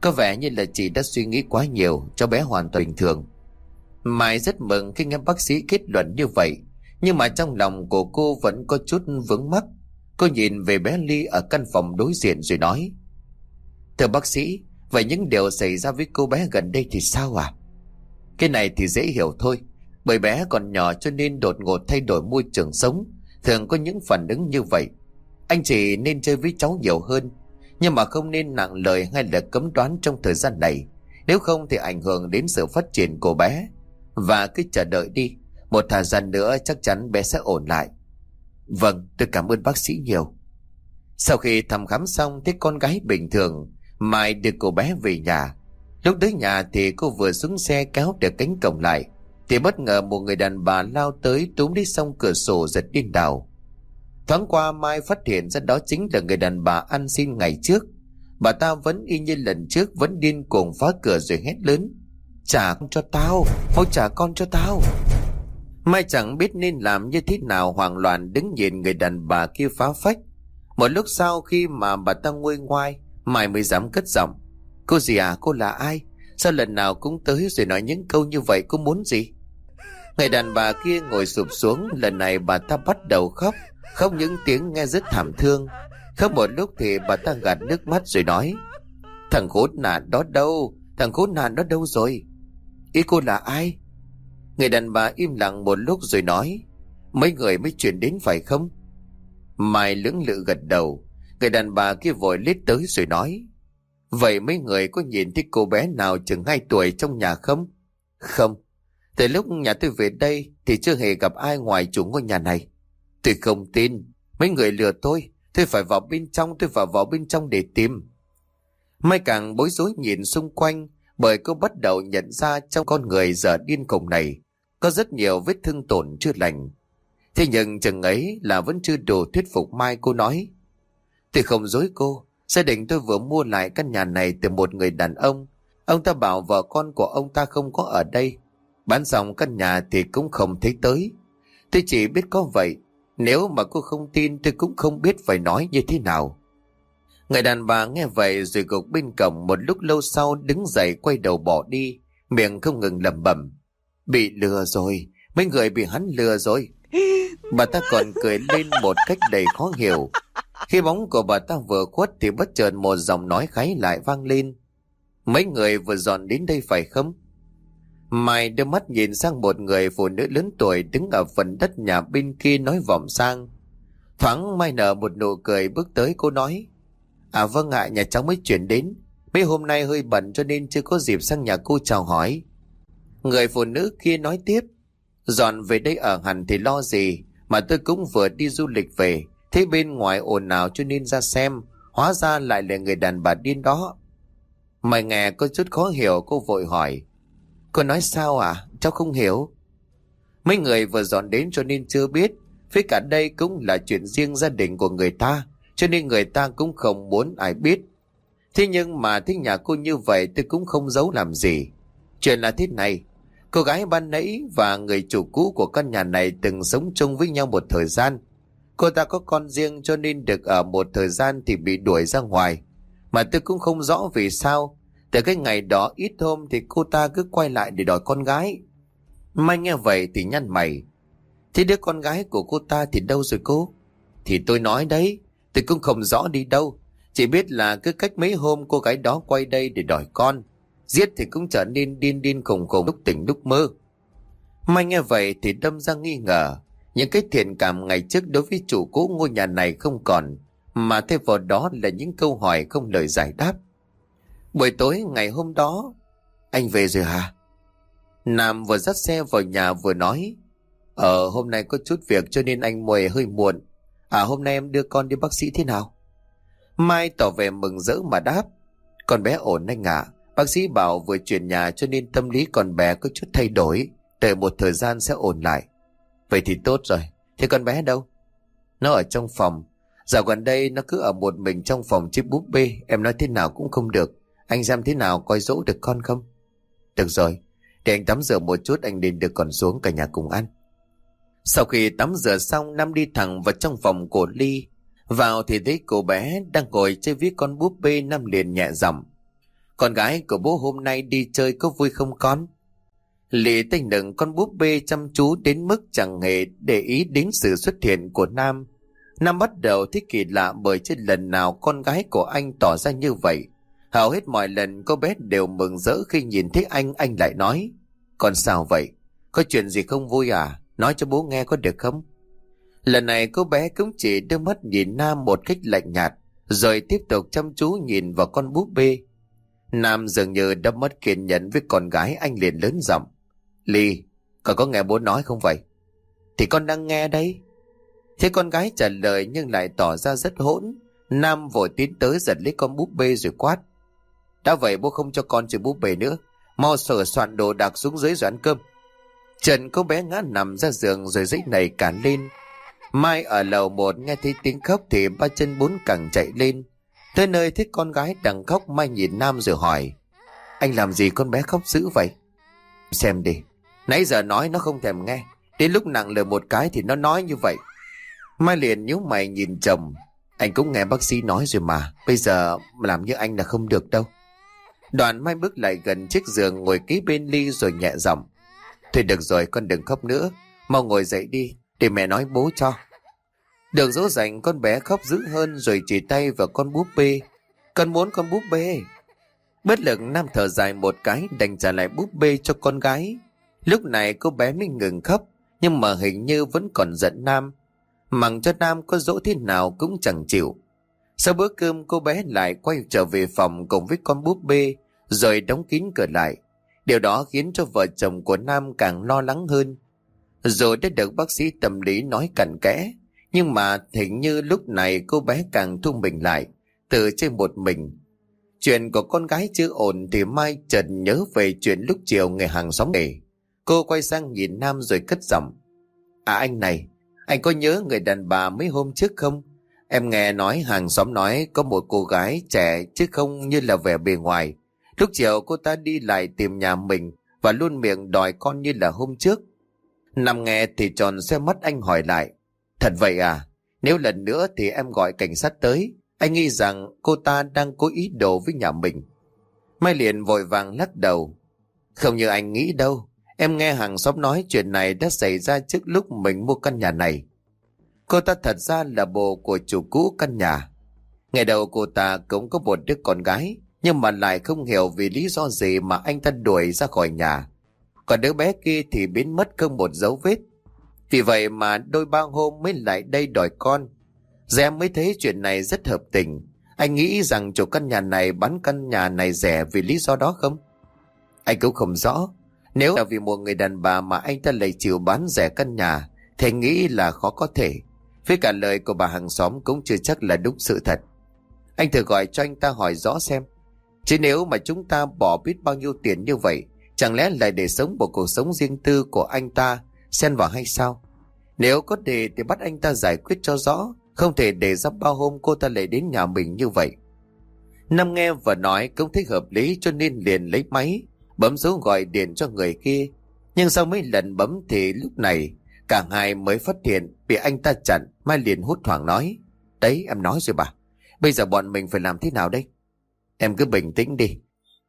Có vẻ như là chị đã suy nghĩ quá nhiều, cho bé hoàn toàn bình thường. Mai rất mừng khi nghe bác sĩ kết luận như vậy, nhưng mà trong lòng của cô vẫn có chút vướng mắc. Cô nhìn về bé Ly ở căn phòng đối diện rồi nói Thưa bác sĩ, vậy những điều xảy ra với cô bé gần đây thì sao à? Cái này thì dễ hiểu thôi, bởi bé còn nhỏ cho nên đột ngột thay đổi môi trường sống, thường có những phản ứng như vậy. Anh chỉ nên chơi với cháu nhiều hơn, nhưng mà không nên nặng lời hay là cấm đoán trong thời gian này. Nếu không thì ảnh hưởng đến sự phát triển của bé. Và cứ chờ đợi đi, một thời gian nữa chắc chắn bé sẽ ổn lại. Vâng, tôi cảm ơn bác sĩ nhiều. Sau khi thăm khám xong thấy con gái bình thường, Mai đưa cô bé về nhà. Lúc tới nhà thì cô vừa xuống xe kéo được cánh cổng lại. Thì bất ngờ một người đàn bà lao tới túm đi xong cửa sổ giật điên đảo. Thoáng qua Mai phát hiện ra đó chính là người đàn bà ăn xin ngày trước. Bà ta vẫn y như lần trước vẫn điên cuồng phá cửa rồi hét lớn. Trả con cho tao, mau trả con cho tao. Mai chẳng biết nên làm như thế nào hoảng loạn đứng nhìn người đàn bà kia phá phách. Một lúc sau khi mà bà ta nguôi ngoai, Mai mới dám cất giọng. Cô gì à, cô là ai? Sao lần nào cũng tới rồi nói những câu như vậy cô muốn gì? Người đàn bà kia ngồi sụp xuống, lần này bà ta bắt đầu khóc, khóc những tiếng nghe rất thảm thương. Khóc một lúc thì bà ta gạt nước mắt rồi nói, thằng khốn nạn đó đâu, thằng khốn nạn đó đâu rồi? Ý cô là ai? Người đàn bà im lặng một lúc rồi nói, mấy người mới chuyển đến phải không? Mai lưỡng lự gật đầu, người đàn bà kia vội lít tới rồi nói, vậy mấy người có nhìn thấy cô bé nào chừng 2 tuổi trong nhà không? Không, từ lúc nhà tôi về đây thì chưa hề gặp ai ngoài chủ ngôi nhà này. Tôi không tin, mấy người lừa tôi, tôi phải vào bên trong, tôi phải vào bên trong để tìm. Mai càng bối rối nhìn xung quanh, bởi cô bắt đầu nhận ra trong con người giờ điên khùng này có rất nhiều vết thương tổn chưa lành. Thế nhưng chừng ấy là vẫn chưa đủ thuyết phục Mai cô nói. Tôi không dối cô, gia đình tôi vừa mua lại căn nhà này từ một người đàn ông. Ông ta bảo vợ con của ông ta không có ở đây, Bán xong căn nhà thì cũng không thấy tới. Tôi chỉ biết có vậy. Nếu mà cô không tin tôi cũng không biết phải nói như thế nào. Người đàn bà nghe vậy rồi gục bên cổng một lúc lâu sau đứng dậy quay đầu bỏ đi. Miệng không ngừng lẩm bẩm. Bị lừa rồi. Mấy người bị hắn lừa rồi. Bà ta còn cười lên một cách đầy khó hiểu. Khi bóng của bà ta vừa khuất thì bất chợt một giọng nói kháy lại vang lên. Mấy người vừa dọn đến đây phải không? Mai đưa mắt nhìn sang một người phụ nữ lớn tuổi đứng ở phần đất nhà bên kia nói vọng sang. Thoáng Mai nở một nụ cười bước tới cô nói. À vâng ạ, nhà cháu mới chuyển đến. Mấy hôm nay hơi bận cho nên chưa có dịp sang nhà cô chào hỏi. Người phụ nữ kia nói tiếp. Dọn về đây ở hẳn thì lo gì, mà tôi cũng vừa đi du lịch về. Thế bên ngoài ồn ào cho nên ra xem, hóa ra lại là người đàn bà điên đó. Mày nghe có chút khó hiểu cô vội hỏi. Cô nói sao à? Cháu không hiểu. Mấy người vừa dọn đến cho nên chưa biết. Phía cả đây cũng là chuyện riêng gia đình của người ta. Cho nên người ta cũng không muốn ai biết. Thế nhưng mà thích nhà cô như vậy tôi cũng không giấu làm gì. Chuyện là thế này. Cô gái ban nãy và người chủ cũ của căn nhà này từng sống chung với nhau một thời gian. Cô ta có con riêng cho nên được ở một thời gian thì bị đuổi ra ngoài. Mà tôi cũng không rõ vì sao từ cái ngày đó ít hôm thì cô ta cứ quay lại để đòi con gái. Mai nghe vậy thì nhăn mày. Thế đứa con gái của cô ta thì đâu rồi cô? Thì tôi nói đấy, Tôi cũng không rõ đi đâu. Chỉ biết là cứ cách mấy hôm cô gái đó quay đây để đòi con. Giết thì cũng trở nên điên điên khùng khùng lúc tỉnh lúc mơ. Mai nghe vậy thì đâm ra nghi ngờ. Những cái thiện cảm ngày trước đối với chủ cũ ngôi nhà này không còn. Mà thay vào đó là những câu hỏi không lời giải đáp. Buổi tối ngày hôm đó, anh về rồi hả? Nam vừa dắt xe vào nhà vừa nói. Ờ hôm nay có chút việc cho nên anh mời hơi muộn. À hôm nay em đưa con đi bác sĩ thế nào? Mai tỏ vẻ mừng rỡ mà đáp. Con bé ổn anh ạ. Bác sĩ bảo vừa chuyển nhà cho nên tâm lý con bé có chút thay đổi. Đợi một thời gian sẽ ổn lại. Vậy thì tốt rồi. Thế con bé đâu? Nó ở trong phòng. Dạo gần đây nó cứ ở một mình trong phòng chiếc búp bê. Em nói thế nào cũng không được. Anh xem thế nào coi dỗ được con không? Được rồi. Để anh tắm rửa một chút, anh nên được còn xuống cả nhà cùng ăn. Sau khi tắm rửa xong, Nam đi thẳng vào trong phòng của Ly. Vào thì thấy cô bé đang ngồi chơi với con búp bê, Nam liền nhẹ giọng. Con gái của bố hôm nay đi chơi có vui không con? Lì tay nựng con búp bê chăm chú đến mức chẳng hề để ý đến sự xuất hiện của Nam. Nam bắt đầu thấy kỳ lạ bởi trên lần nào con gái của anh tỏ ra như vậy. Hầu hết mọi lần cô bé đều mừng rỡ khi nhìn thấy anh, anh lại nói. Con sao vậy? Có chuyện gì không vui à? Nói cho bố nghe có được không? Lần này cô bé cũng chỉ đưa mắt nhìn Nam một cách lạnh nhạt, rồi tiếp tục chăm chú nhìn vào con búp bê. Nam dường như đã mất kiên nhẫn với con gái anh liền lớn giọng. Ly, con có nghe bố nói không vậy? Thì con đang nghe đấy. Thế con gái trả lời nhưng lại tỏ ra rất hỗn. Nam vội tiến tới giật lấy con búp bê rồi quát. Đã vậy bố không cho con chơi búp bê nữa. Mau sửa soạn đồ đạc xuống dưới rồi ăn cơm. Trần cô bé ngã nằm ra giường rồi giấy này cản lên. Mai ở lầu một nghe thấy tiếng khóc thì ba chân bốn cẳng chạy lên. Tới nơi thấy con gái đang khóc Mai nhìn Nam rồi hỏi. Anh làm gì con bé khóc dữ vậy? Xem đi. Nãy giờ nói nó không thèm nghe. Đến lúc nặng lời một cái thì nó nói như vậy. Mai liền nhíu mày nhìn chồng. Anh cũng nghe bác sĩ nói rồi mà. Bây giờ làm như anh là không được đâu. Đoàn Mai bước lại gần chiếc giường ngồi ký bên Ly rồi nhẹ giọng. Thôi được rồi, con đừng khóc nữa. Mau ngồi dậy đi, để mẹ nói bố cho. Được dỗ dành, con bé khóc dữ hơn rồi chỉ tay vào con búp bê. Con muốn con búp bê. Bất lực, Nam thở dài một cái, đành trả lại búp bê cho con gái. Lúc này cô bé mới ngừng khóc nhưng mà hình như vẫn còn giận Nam. Mặc cho Nam có dỗ thế nào cũng chẳng chịu. Sau bữa cơm cô bé lại quay trở về phòng cùng với con búp bê rồi đóng kín cửa lại. Điều đó khiến cho vợ chồng của Nam càng lo lắng hơn. Rồi đã được bác sĩ tâm lý nói cặn kẽ. Nhưng mà hình như lúc này cô bé càng thu mình lại, từ trên một mình. Chuyện của con gái chưa ổn thì Mai chợt nhớ về chuyện lúc chiều người hàng xóm nghề. Cô quay sang nhìn Nam rồi cất giọng. À anh này, anh có nhớ người đàn bà mấy hôm trước không? Em nghe nói hàng xóm nói có một cô gái trẻ chứ không như là vẻ bề ngoài. Lúc chiều cô ta đi lại tìm nhà mình và luôn miệng đòi con như là hôm trước. Nằm nghe thì tròn xe mắt anh hỏi lại. Thật vậy à? Nếu lần nữa thì em gọi cảnh sát tới. Anh nghĩ rằng cô ta đang cố ý đồ với nhà mình. Mai liền vội vàng lắc đầu. Không như anh nghĩ đâu. Em nghe hàng xóm nói chuyện này đã xảy ra trước lúc mình mua căn nhà này. Cô ta thật ra là bồ của chủ cũ căn nhà. Ngày đầu cô ta cũng có một đứa con gái, nhưng mà lại không hiểu vì lý do gì mà anh ta đuổi ra khỏi nhà. Còn đứa bé kia thì biến mất không một dấu vết. Vì vậy mà đôi ba hôm mới lại đây đòi con. Rồi em mới thấy chuyện này rất hợp tình. Anh nghĩ rằng chủ căn nhà này bán căn nhà này rẻ vì lý do đó không? Anh cũng không rõ. Nếu là vì một người đàn bà mà anh ta lại chịu bán rẻ căn nhà, thì nghĩ là khó có thể. Với cả lời của bà hàng xóm cũng chưa chắc là đúng sự thật. Anh thử gọi cho anh ta hỏi rõ xem. Chứ nếu mà chúng ta bỏ biết bao nhiêu tiền như vậy, chẳng lẽ lại để sống một cuộc sống riêng tư của anh ta xen vào hay sao? Nếu có đề thì bắt anh ta giải quyết cho rõ, không thể để ra bao hôm cô ta lại đến nhà mình như vậy. Nam nghe và nói cũng thích hợp lý cho nên liền lấy máy, bấm số gọi điện cho người kia. Nhưng sau mấy lần bấm thì lúc này cả hai mới phát hiện bị anh ta chặn, Mai liền hút hoảng nói. Đấy em nói rồi bà, bây giờ bọn mình phải làm thế nào đây? Em cứ bình tĩnh đi.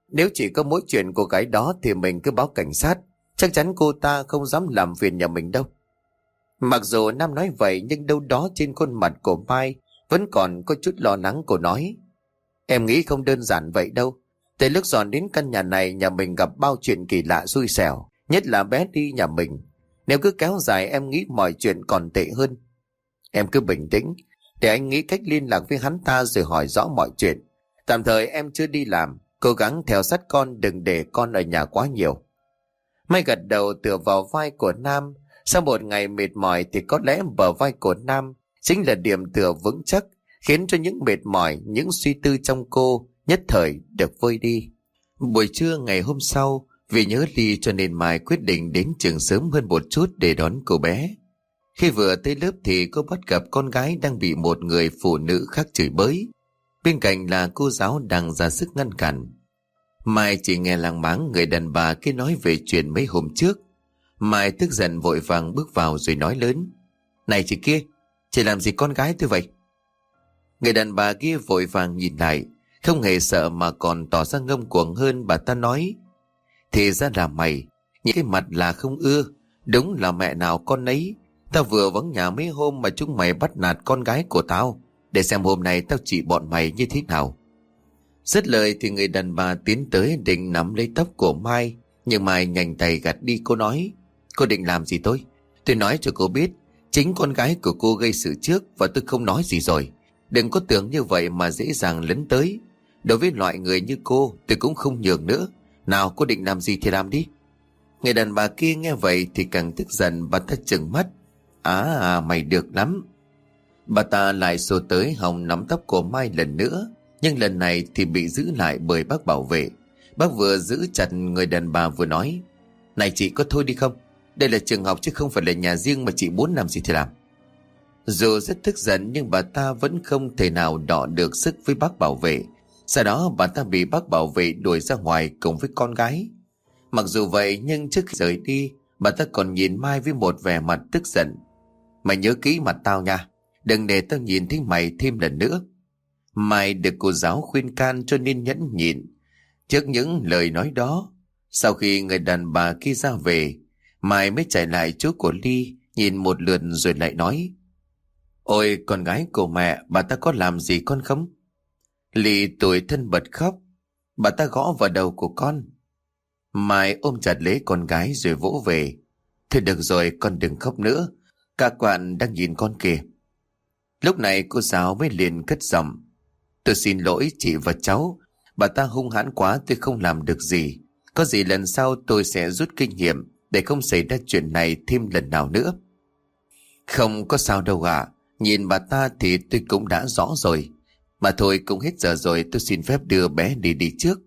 Nếu chỉ có mỗi chuyện cô gái đó thì mình cứ báo cảnh sát. Chắc chắn cô ta không dám làm phiền nhà mình đâu. Mặc dù Nam nói vậy nhưng đâu đó trên khuôn mặt của Mai Vẫn còn có chút lo lắng cô nói. Em nghĩ không đơn giản vậy đâu từ lúc dọn đến căn nhà này nhà mình gặp bao chuyện kỳ lạ xui xẻo. Nhất là bé đi nhà mình. Nếu cứ kéo dài em nghĩ mọi chuyện còn tệ hơn. Em cứ bình tĩnh. Để anh nghĩ cách liên lạc với hắn ta rồi hỏi rõ mọi chuyện. Tạm thời em chưa đi làm. Cố gắng theo sát con đừng để con ở nhà quá nhiều. May gật đầu tựa vào vai của Nam. Sau một ngày mệt mỏi thì có lẽ bờ vai của Nam chính là điểm tựa vững chắc khiến cho những mệt mỏi, những suy tư trong cô nhất thời được vơi đi. Buổi trưa ngày hôm sau, vì nhớ Ly cho nên Mai quyết định đến trường sớm hơn một chút để đón cô bé. Khi vừa tới lớp thì cô bắt gặp con gái đang bị một người phụ nữ khác chửi bới. Bên cạnh là cô giáo đang ra sức ngăn cản. Mai chỉ nghe làng máng người đàn bà kia nói về chuyện mấy hôm trước. Mai tức giận vội vàng bước vào rồi nói lớn. Này chị kia, chị làm gì con gái tôi vậy? Người đàn bà kia vội vàng nhìn lại, không hề sợ mà còn tỏ ra ngông cuồng hơn bà ta nói. Thì ra là mày, những cái mặt là không ưa, đúng là mẹ nào con ấy. Tao vừa vắng nhà mấy hôm mà chúng mày bắt nạt con gái của tao, để xem hôm nay tao trị bọn mày như thế nào. Dứt lời thì người đàn bà tiến tới định nắm lấy tóc của Mai, nhưng Mai nhanh tay gạt đi cô nói. Cô định làm gì tôi? Tôi nói cho cô biết, chính con gái của cô gây sự trước và tôi không nói gì rồi. Đừng có tưởng như vậy mà dễ dàng lấn tới. Đối với loại người như cô, tôi cũng không nhường nữa. Nào cô định làm gì thì làm đi. Người đàn bà kia nghe vậy thì càng tức giận bà ta chừng mắt. À, à mày được lắm. Bà ta lại xô tới hòng nắm tóc của Mai lần nữa. Nhưng lần này thì bị giữ lại bởi bác bảo vệ. Bác vừa giữ chặt người đàn bà vừa nói. Này chị có thôi đi không? Đây là trường học chứ không phải là nhà riêng mà chị muốn làm gì thì làm. Dù rất tức giận nhưng bà ta vẫn không thể nào đọ được sức với bác bảo vệ. Sau đó bà ta bị bác bảo vệ đuổi ra ngoài cùng với con gái. Mặc dù vậy nhưng trước khi rời đi, bà ta còn nhìn Mai với một vẻ mặt tức giận. Mày nhớ kỹ mặt tao nha, đừng để tao nhìn thấy mày thêm lần nữa. Mai được cô giáo khuyên can cho nên nhẫn nhịn. Trước những lời nói đó, sau khi người đàn bà kia ra về, Mai mới chạy lại chỗ của Ly, nhìn một lượt rồi lại nói. Ôi con gái của mẹ, bà ta có làm gì con không? Lì tuổi thân bật khóc, bà ta gõ vào đầu của con. Mai ôm chặt lấy con gái rồi vỗ về. Thôi được rồi, con đừng khóc nữa. Cả quản đang nhìn con kìa. Lúc này cô giáo mới liền cất giọng. Tôi xin lỗi chị và cháu. Bà ta hung hãn quá tôi không làm được gì. Có gì lần sau tôi sẽ rút kinh nghiệm để không xảy ra chuyện này thêm lần nào nữa. Không có sao đâu ạ. Nhìn bà ta thì tôi cũng đã rõ rồi. Mà thôi cũng hết giờ rồi tôi xin phép đưa bé đi đi trước.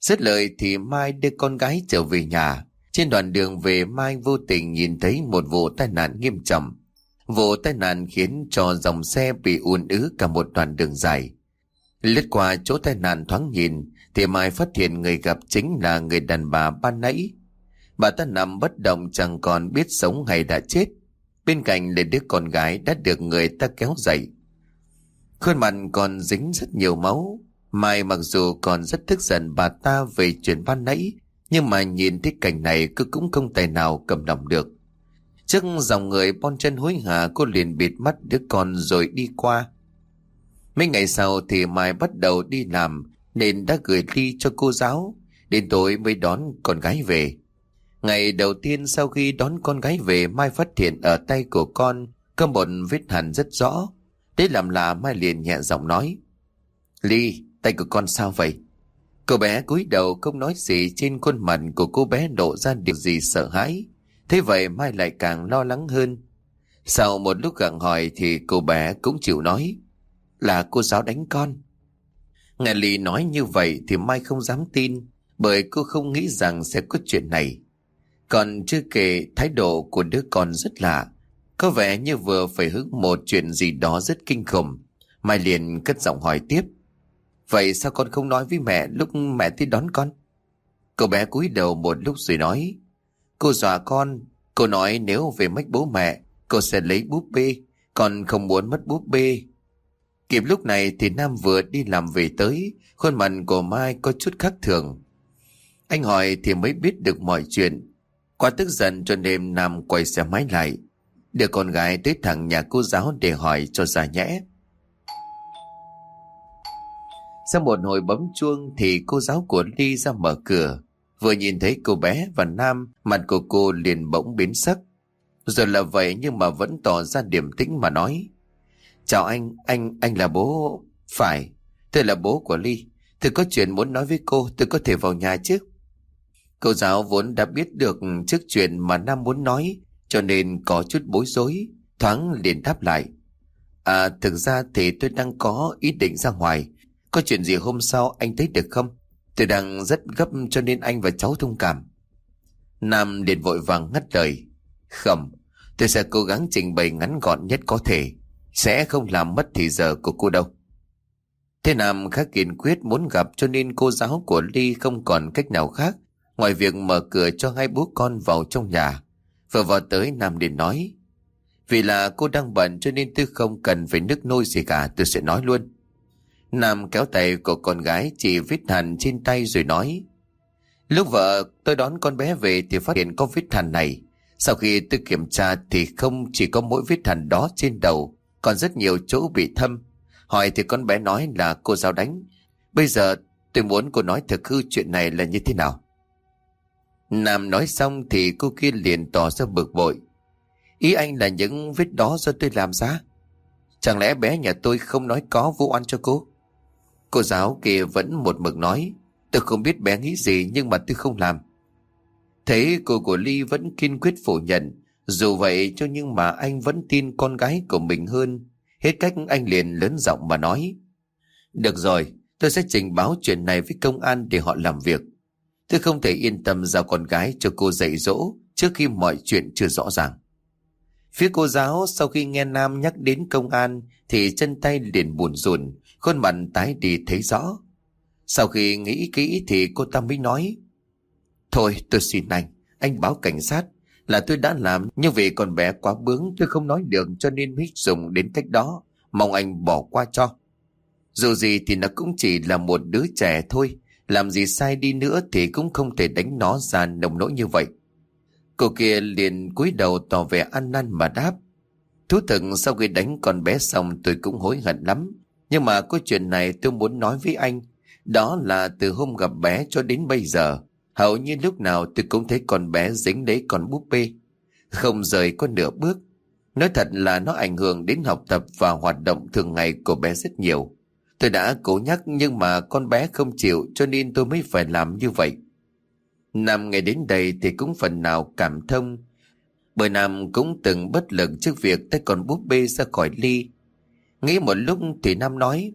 Rất lời thì Mai đưa con gái trở về nhà. Trên đoạn đường về, Mai vô tình nhìn thấy một vụ tai nạn nghiêm trọng. Vụ tai nạn khiến cho dòng xe bị ùn ứ cả một đoạn đường dài. Lướt qua chỗ tai nạn thoáng nhìn, thì Mai phát hiện người gặp chính là người đàn bà ban nãy. Bà ta nằm bất động chẳng còn biết sống hay đã chết. Bên cạnh là đứa con gái đã được người ta kéo dậy. Khuôn mặt còn dính rất nhiều máu. Mai mặc dù còn rất tức giận bà ta về chuyện ban nãy, nhưng mà nhìn thấy cảnh này cứ cũng không tài nào cầm lòng được. Trước dòng người bon chân hối hả cô liền bịt mắt đứa con rồi đi qua. Mấy ngày sau thì Mai bắt đầu đi làm nên đã gửi ly cho cô giáo. Đến tối mới đón con gái về. Ngày đầu tiên sau khi đón con gái về Mai phát hiện ở tay của con có một vết hẳn rất rõ. Thế làm là Mai liền nhẹ giọng nói. Ly, tay của con sao vậy? Cô bé cúi đầu không nói gì trên khuôn mặt của cô bé lộ ra điều gì sợ hãi. Thế vậy Mai lại càng lo lắng hơn. Sau một lúc gặng hỏi thì cô bé cũng chịu nói. Là cô giáo đánh con. Nghe Ly nói như vậy thì Mai không dám tin bởi cô không nghĩ rằng sẽ có chuyện này. Còn chưa kể thái độ của đứa con rất lạ. Có vẻ như vừa phải hứng một chuyện gì đó rất kinh khủng. Mai liền cất giọng hỏi tiếp. Vậy sao con không nói với mẹ lúc mẹ tới đón con? Cậu bé cúi đầu một lúc rồi nói. Cô dọa con. Cô nói nếu về mách bố mẹ, cô sẽ lấy búp bê. Con không muốn mất búp bê. Kịp lúc này thì Nam vừa đi làm về tới. Khuôn mặt của Mai có chút khác thường. Anh hỏi thì mới biết được mọi chuyện. Quá tức giận cho nên Nam quay xe máy lại. Đưa con gái tới thẳng nhà cô giáo để hỏi cho ra nhẽ. Sau một hồi bấm chuông thì cô giáo của Ly ra mở cửa. Vừa nhìn thấy cô bé và Nam, mặt của cô liền bỗng biến sắc. Rồi là vậy nhưng mà vẫn tỏ ra điểm tĩnh mà nói. Chào anh, anh, anh là bố... Phải, tôi là bố của Ly. Tôi có chuyện muốn nói với cô, tôi có thể vào nhà chứ? Cô giáo vốn đã biết được trước chuyện mà Nam muốn nói, cho nên có chút bối rối, thoáng liền đáp lại. À, thực ra thì tôi đang có ý định ra ngoài. Có chuyện gì hôm sau anh thấy được không? Tôi đang rất gấp cho nên anh và cháu thông cảm. Nam liền vội vàng ngắt lời. Không, tôi sẽ cố gắng trình bày ngắn gọn nhất có thể. Sẽ không làm mất thì giờ của cô đâu. Thế Nam khá kiên quyết muốn gặp cho nên cô giáo của Ly không còn cách nào khác ngoài việc mở cửa cho hai bố con vào trong nhà. Vừa vào tới Nam liền nói Vì là cô đang bận cho nên tôi không cần phải nước nôi gì cả tôi sẽ nói luôn. Nam kéo tay của con gái chỉ vết hằn trên tay rồi nói Lúc vợ tôi đón con bé về thì phát hiện có vết hằn này. Sau khi tôi kiểm tra thì không chỉ có mỗi vết hằn đó trên đầu, còn rất nhiều chỗ bị thâm. Hỏi thì con bé nói là cô giáo đánh. Bây giờ tôi muốn cô nói thực hư chuyện này là như thế nào. Nam nói xong thì cô kia liền tỏ ra bực bội. Ý anh là những vết đó do tôi làm ra. Chẳng lẽ bé nhà tôi không nói có vô ăn cho cô? Cô giáo kia vẫn một mực nói. Tôi không biết bé nghĩ gì nhưng mà tôi không làm. Thế cô của Ly vẫn kiên quyết phủ nhận. Dù vậy cho nhưng mà anh vẫn tin con gái của mình hơn. Hết cách anh liền lớn giọng mà nói. Được rồi, tôi sẽ trình báo chuyện này với công an để họ làm việc. Tôi không thể yên tâm giao con gái cho cô dạy dỗ trước khi mọi chuyện chưa rõ ràng. Phía cô giáo sau khi nghe Nam nhắc đến công an thì chân tay liền buồn rùn, khuôn mặt tái đi thấy rõ. Sau khi nghĩ kỹ thì cô ta mới nói Thôi tôi xin anh, anh báo cảnh sát là tôi đã làm nhưng vì con bé quá bướng tôi không nói được cho nên mới dùng đến cách đó. Mong anh bỏ qua cho. Dù gì thì nó cũng chỉ là một đứa trẻ thôi làm gì sai đi nữa thì cũng không thể đánh nó ra nồng nỗi như vậy. Cô kia liền cúi đầu tỏ vẻ ăn năn mà đáp. Thú thực, sau khi đánh con bé xong, tôi cũng hối hận lắm. Nhưng mà có chuyện này tôi muốn nói với anh. Đó là từ hôm gặp bé cho đến bây giờ. Hầu như lúc nào tôi cũng thấy con bé dính lấy con búp bê. Không rời có nửa bước. Nói thật là nó ảnh hưởng đến học tập và hoạt động thường ngày của bé rất nhiều. Tôi đã cố nhắc nhưng mà con bé không chịu cho nên tôi mới phải làm như vậy. Nam nghe đến đây thì cũng phần nào cảm thông. Bởi Nam cũng từng bất lực trước việc tay con búp bê ra khỏi ly. Nghĩ một lúc thì Nam nói,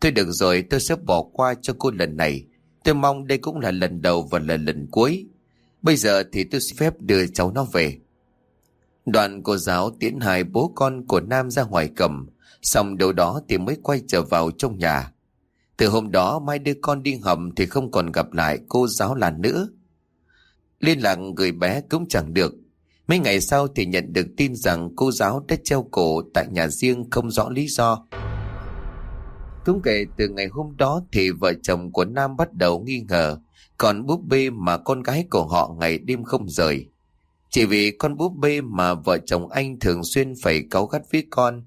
Thôi được rồi tôi sẽ bỏ qua cho cô lần này. Tôi mong đây cũng là lần đầu và là lần cuối. Bây giờ thì tôi xin phép đưa cháu nó về. Đoàn cô giáo tiễn hai bố con của Nam ra ngoài cầm. Xong đâu đó thì mới quay trở vào trong nhà. Từ hôm đó mai đưa con đi hầm thì không còn gặp lại cô giáo là nữa. Liên lạc gửi bé cũng chẳng được. Mấy ngày sau thì nhận được tin rằng cô giáo đã treo cổ tại nhà riêng không rõ lý do. Cũng kể từ ngày hôm đó thì vợ chồng của Nam bắt đầu nghi ngờ, còn búp bê mà con gái của họ ngày đêm không rời. Chỉ vì con búp bê mà vợ chồng anh thường xuyên phải cáu gắt với con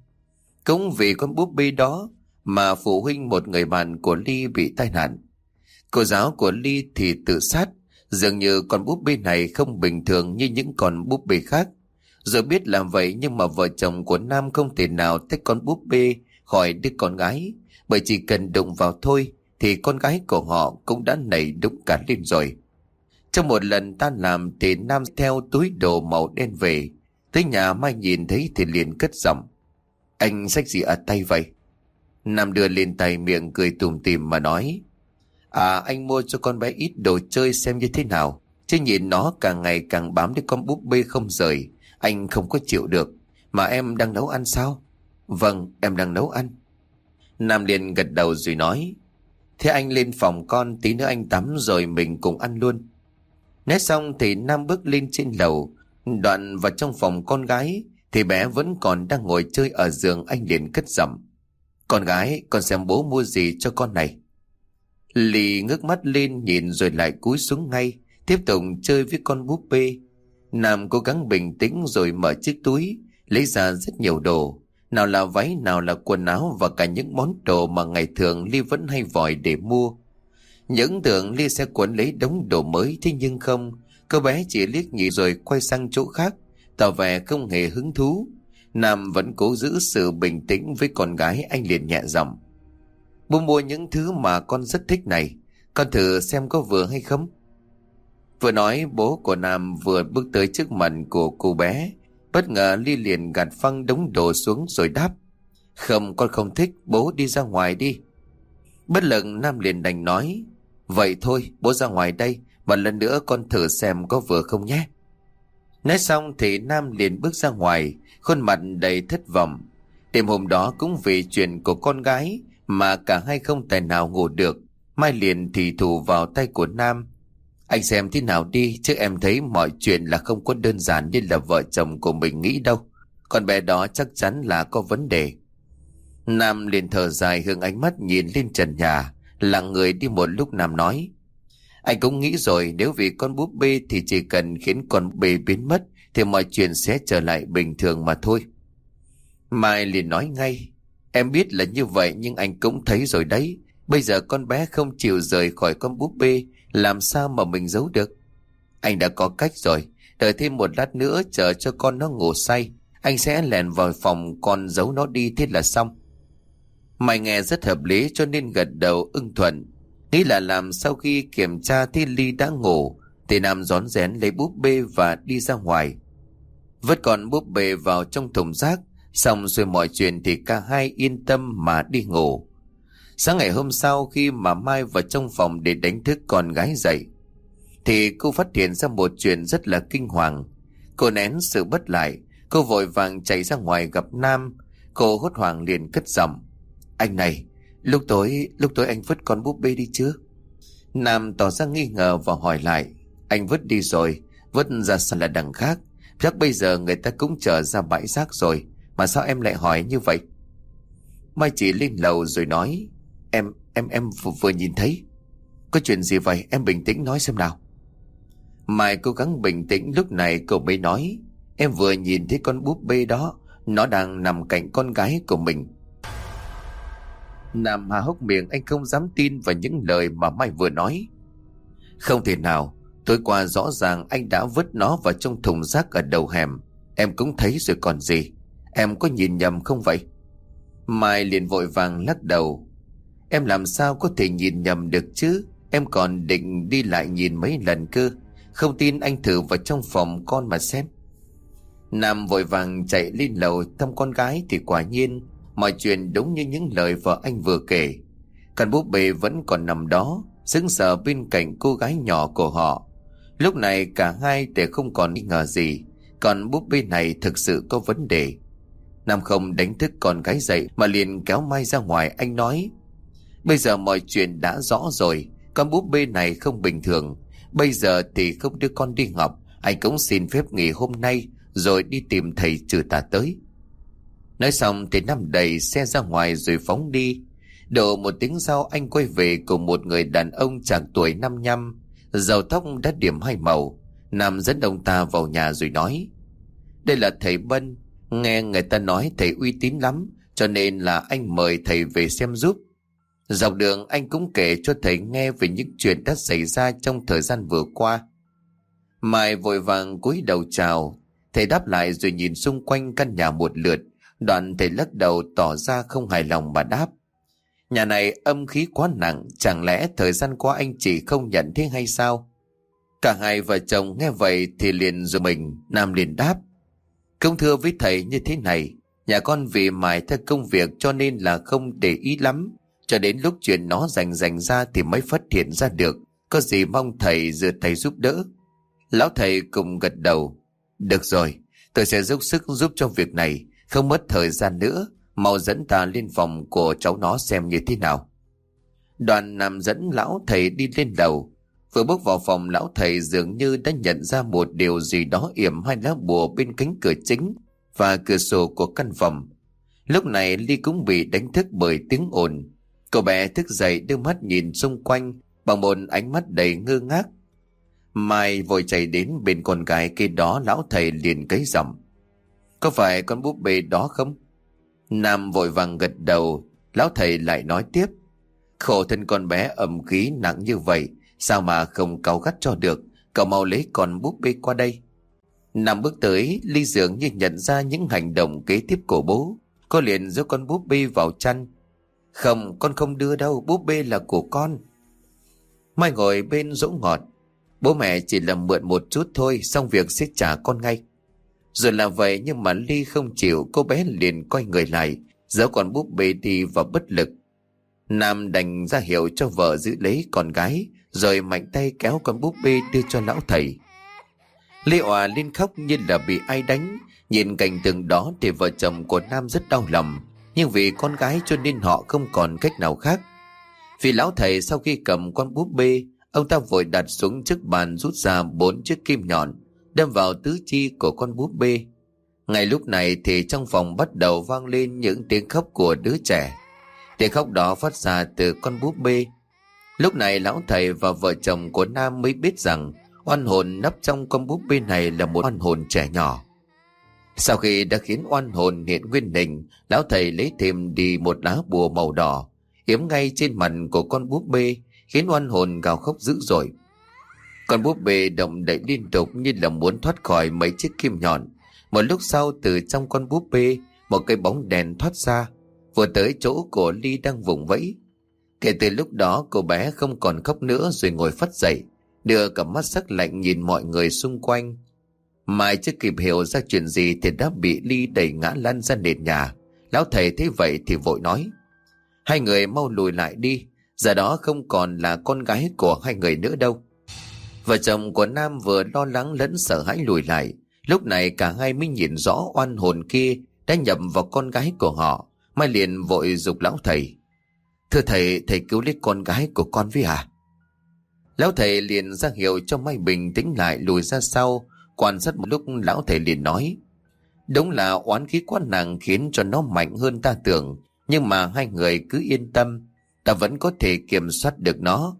cũng vì con búp bê đó mà phụ huynh một người bạn của Ly bị tai nạn. Cô giáo của Ly thì tự sát, dường như con búp bê này không bình thường như những con búp bê khác. Giờ biết làm vậy nhưng mà vợ chồng của Nam không thể nào tách con búp bê khỏi đứa con gái, bởi chỉ cần đụng vào thôi thì con gái của họ cũng đã nảy đúng cả lên rồi. Trong một lần ta làm thì Nam theo túi đồ màu đen về, tới nhà Mai nhìn thấy thì liền cất giọng. Anh xách gì ở tay vậy? Nam đưa lên tay miệng cười tùm tìm mà nói. À anh mua cho con bé ít đồ chơi xem như thế nào. Chứ nhìn nó càng ngày càng bám đến con búp bê không rời. Anh không có chịu được. Mà em đang nấu ăn sao? Vâng, em đang nấu ăn. Nam liền gật đầu rồi nói. Thế anh lên phòng con tí nữa anh tắm rồi mình cùng ăn luôn. Nói xong thì Nam bước lên trên lầu, đoạn vào trong phòng con gái, thì bé vẫn còn đang ngồi chơi ở giường anh liền cất giọng. Con gái, con xem bố mua gì cho con này. Lì ngước mắt lên nhìn rồi lại cúi xuống ngay, tiếp tục chơi với con búp bê. Nam cố gắng bình tĩnh rồi mở chiếc túi, lấy ra rất nhiều đồ. Nào là váy, nào là quần áo và cả những món đồ mà ngày thường Ly vẫn hay vòi để mua. Những tưởng Ly sẽ cuốn lấy đống đồ mới thế nhưng không. Cô bé chỉ liếc nhị rồi quay sang chỗ khác, tỏ vẻ không hề hứng thú. Nam vẫn cố giữ sự bình tĩnh với con gái anh liền nhẹ giọng. Bố mua những thứ mà con rất thích này, con thử xem có vừa hay không. Vừa nói bố của Nam vừa bước tới trước mặt của cô bé, bất ngờ Ly liền gạt phăng đống đồ xuống rồi đáp. Không con không thích, bố đi ra ngoài đi. Bất lực Nam liền đành nói, vậy thôi bố ra ngoài đây, và lần nữa con thử xem có vừa không nhé. Nói xong thì Nam liền bước ra ngoài, khuôn mặt đầy thất vọng. Đêm hôm đó cũng vì chuyện của con gái mà cả hai không tài nào ngủ được. Mai liền thì thủ vào tay của Nam. Anh xem thế nào đi, chứ em thấy mọi chuyện là không có đơn giản như là vợ chồng của mình nghĩ đâu. Con bé đó chắc chắn là có vấn đề. Nam liền thở dài hướng ánh mắt nhìn lên trần nhà, lặng người đi một lúc Nam nói. Anh cũng nghĩ rồi nếu vì con búp bê thì chỉ cần khiến con bê biến mất thì mọi chuyện sẽ trở lại bình thường mà thôi. Mai liền nói ngay, em biết là như vậy nhưng anh cũng thấy rồi đấy. Bây giờ con bé không chịu rời khỏi con búp bê, làm sao mà mình giấu được? Anh đã có cách rồi, đợi thêm một lát nữa chờ cho con nó ngủ say. Anh sẽ lèn vào phòng con giấu nó đi thế là xong. Mai nghe rất hợp lý cho nên gật đầu ưng thuận. Nghĩ là làm sau khi kiểm tra thì Ly đã ngủ, thì Nam rón rén lấy búp bê và đi ra ngoài. Vứt còn búp bê vào trong thùng rác, xong rồi mọi chuyện thì cả hai yên tâm mà đi ngủ. Sáng ngày hôm sau khi mà Mai vào trong phòng để đánh thức con gái dậy, thì cô phát hiện ra một chuyện rất là kinh hoàng. Cô nén sự bất lại, cô vội vàng chạy ra ngoài gặp Nam, cô hốt hoảng liền cất giọng. Anh này, lúc tối, lúc tối anh vứt con búp bê đi chưa? Nam tỏ ra nghi ngờ và hỏi lại. Anh vứt đi rồi, vứt ra sàn là đằng khác. Chắc bây giờ người ta cũng trở ra bãi rác rồi, mà sao em lại hỏi như vậy? Mai chỉ lên lầu rồi nói, em, em, em vừa, vừa nhìn thấy. Có chuyện gì vậy, em bình tĩnh nói xem nào. Mai cố gắng bình tĩnh lúc này cậu mới nói, em vừa nhìn thấy con búp bê đó, nó đang nằm cạnh con gái của mình. Nam hà hốc miệng anh không dám tin vào những lời mà Mai vừa nói. Không thể nào, tối qua rõ ràng anh đã vứt nó vào trong thùng rác ở đầu hẻm. Em cũng thấy rồi còn gì. Em có nhìn nhầm không vậy? Mai liền vội vàng lắc đầu. Em làm sao có thể nhìn nhầm được chứ? Em còn định đi lại nhìn mấy lần cơ. Không tin anh thử vào trong phòng con mà xem. Nam vội vàng chạy lên lầu thăm con gái thì quả nhiên Mọi chuyện đúng như những lời vợ anh vừa kể. Căn búp bê vẫn còn nằm đó, sững sờ bên cạnh cô gái nhỏ của họ. Lúc này cả hai đều không còn nghi ngờ gì, còn búp bê này thực sự có vấn đề. Nam không đánh thức con gái dậy mà liền kéo Mai ra ngoài anh nói. Bây giờ mọi chuyện đã rõ rồi, con búp bê này không bình thường. Bây giờ thì không đưa con đi học, anh cũng xin phép nghỉ hôm nay rồi đi tìm thầy trừ tà tới. Nói xong thì Nam đẩy xe ra ngoài rồi phóng đi. Độ một tiếng sau anh quay về cùng một người đàn ông chàng tuổi năm nhăm, dầu tóc đã điểm hai màu. Nam dẫn ông ta vào nhà rồi nói. Đây là thầy Bân, nghe người ta nói thầy uy tín lắm, cho nên là anh mời thầy về xem giúp. Dọc đường anh cũng kể cho thầy nghe về những chuyện đã xảy ra trong thời gian vừa qua. Mai vội vàng cúi đầu chào, thầy đáp lại rồi nhìn xung quanh căn nhà một lượt, Đoạn thầy lắc đầu tỏ ra không hài lòng mà đáp. Nhà này âm khí quá nặng, chẳng lẽ thời gian qua anh chị không nhận thế hay sao? Cả hai vợ chồng nghe vậy thì liền rồi mình, Nam liền đáp. Công thưa với thầy như thế này, nhà con vì mài theo công việc cho nên là không để ý lắm. Cho đến lúc chuyện nó rành rành ra thì mới phát hiện ra được. Có gì mong thầy dựa thầy giúp đỡ. Lão thầy cùng gật đầu. Được rồi, tôi sẽ dốc sức giúp cho việc này. Không mất thời gian nữa, mau dẫn ta lên phòng của cháu nó xem như thế nào. Đoàn nằm dẫn lão thầy đi lên đầu. Vừa bước vào phòng lão thầy dường như đã nhận ra một điều gì đó yểm hai lá bùa bên cánh cửa chính và cửa sổ của căn phòng. Lúc này Ly cũng bị đánh thức bởi tiếng ồn. Cậu bé thức dậy đưa mắt nhìn xung quanh bằng một ánh mắt đầy ngơ ngác. Mai vội chạy đến bên con gái kia đó lão thầy liền cấy giọng. Có phải con búp bê đó không? Nam vội vàng gật đầu, lão thầy lại nói tiếp. Khổ thân con bé ẩm khí nặng như vậy, sao mà không cáu gắt cho được, cậu mau lấy con búp bê qua đây. Nam bước tới, Ly dường như nhận ra những hành động kế tiếp của bố. Cô liền giúp con búp bê vào chăn. Không, con không đưa đâu, búp bê là của con. Mai ngồi bên dỗ ngọt. Bố mẹ chỉ làm mượn một chút thôi, xong việc sẽ trả con ngay. Rồi là vậy nhưng mà Ly không chịu, cô bé liền quay người lại, giấu con búp bê đi và bất lực. Nam đành ra hiệu cho vợ giữ lấy con gái, rồi mạnh tay kéo con búp bê đưa cho lão thầy. ly òa lên khóc như là bị ai đánh, nhìn cảnh tượng đó thì vợ chồng của Nam rất đau lòng, nhưng vì con gái cho nên họ không còn cách nào khác. Vì lão thầy sau khi cầm con búp bê, ông ta vội đặt xuống trước bàn rút ra bốn chiếc kim nhọn, đâm vào tứ chi của con búp bê. Ngay lúc này thì trong phòng bắt đầu vang lên những tiếng khóc của đứa trẻ. Tiếng khóc đó phát ra từ con búp bê. Lúc này lão thầy và vợ chồng của Nam mới biết rằng oan hồn nấp trong con búp bê này là một oan hồn trẻ nhỏ. Sau khi đã khiến oan hồn hiện nguyên hình, lão thầy lấy thêm đi một lá bùa màu đỏ, yếm ngay trên mặt của con búp bê, khiến oan hồn gào khóc dữ dội. Con búp bê động đậy liên tục như là muốn thoát khỏi mấy chiếc kim nhọn. Một lúc sau từ trong con búp bê, một cây bóng đèn thoát ra, vừa tới chỗ của Ly đang vùng vẫy. Kể từ lúc đó cô bé không còn khóc nữa rồi ngồi phát dậy, đưa cả mắt sắc lạnh nhìn mọi người xung quanh. Mai chưa kịp hiểu ra chuyện gì thì đã bị Ly đẩy ngã lăn ra nền nhà. Lão thầy thấy vậy thì vội nói. Hai người mau lùi lại đi, giờ đó không còn là con gái của hai người nữa đâu. Vợ chồng của Nam vừa lo lắng lẫn sợ hãi lùi lại. Lúc này cả hai mới nhìn rõ oan hồn kia đã nhập vào con gái của họ. Mai liền vội dục lão thầy. Thưa thầy, thầy cứu lấy con gái của con với à? Lão thầy liền ra hiệu cho Mai bình tĩnh lại lùi ra sau. Quan sát một lúc lão thầy liền nói. Đúng là oán khí quá nặng khiến cho nó mạnh hơn ta tưởng. Nhưng mà hai người cứ yên tâm. Ta vẫn có thể kiểm soát được nó.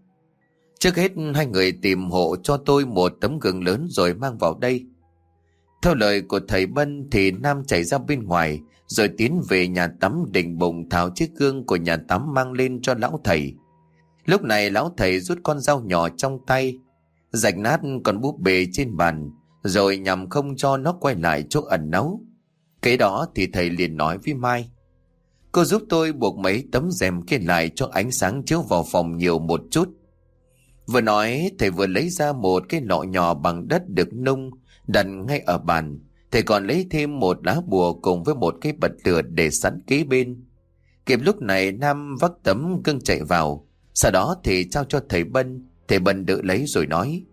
Trước hết hai người tìm hộ cho tôi một tấm gương lớn rồi mang vào đây. Theo lời của thầy Bân thì Nam chạy ra bên ngoài rồi tiến về nhà tắm định bụng tháo chiếc gương của nhà tắm mang lên cho lão thầy. Lúc này lão thầy rút con dao nhỏ trong tay, rạch nát con búp bê trên bàn, rồi nhằm không cho nó quay lại chỗ ẩn nấu. Kế đó thì thầy liền nói với Mai. Cô giúp tôi buộc mấy tấm rèm kia lại cho ánh sáng chiếu vào phòng nhiều một chút. Vừa nói, thầy vừa lấy ra một cái lọ nhỏ bằng đất được nung, đặt ngay ở bàn. Thầy còn lấy thêm một lá bùa cùng với một cái bật lửa để sẵn kế bên. Kịp lúc này, Nam vắt tấm gương chạy vào. Sau đó thì trao cho thầy Bân. Thầy Bân đỡ lấy rồi nói.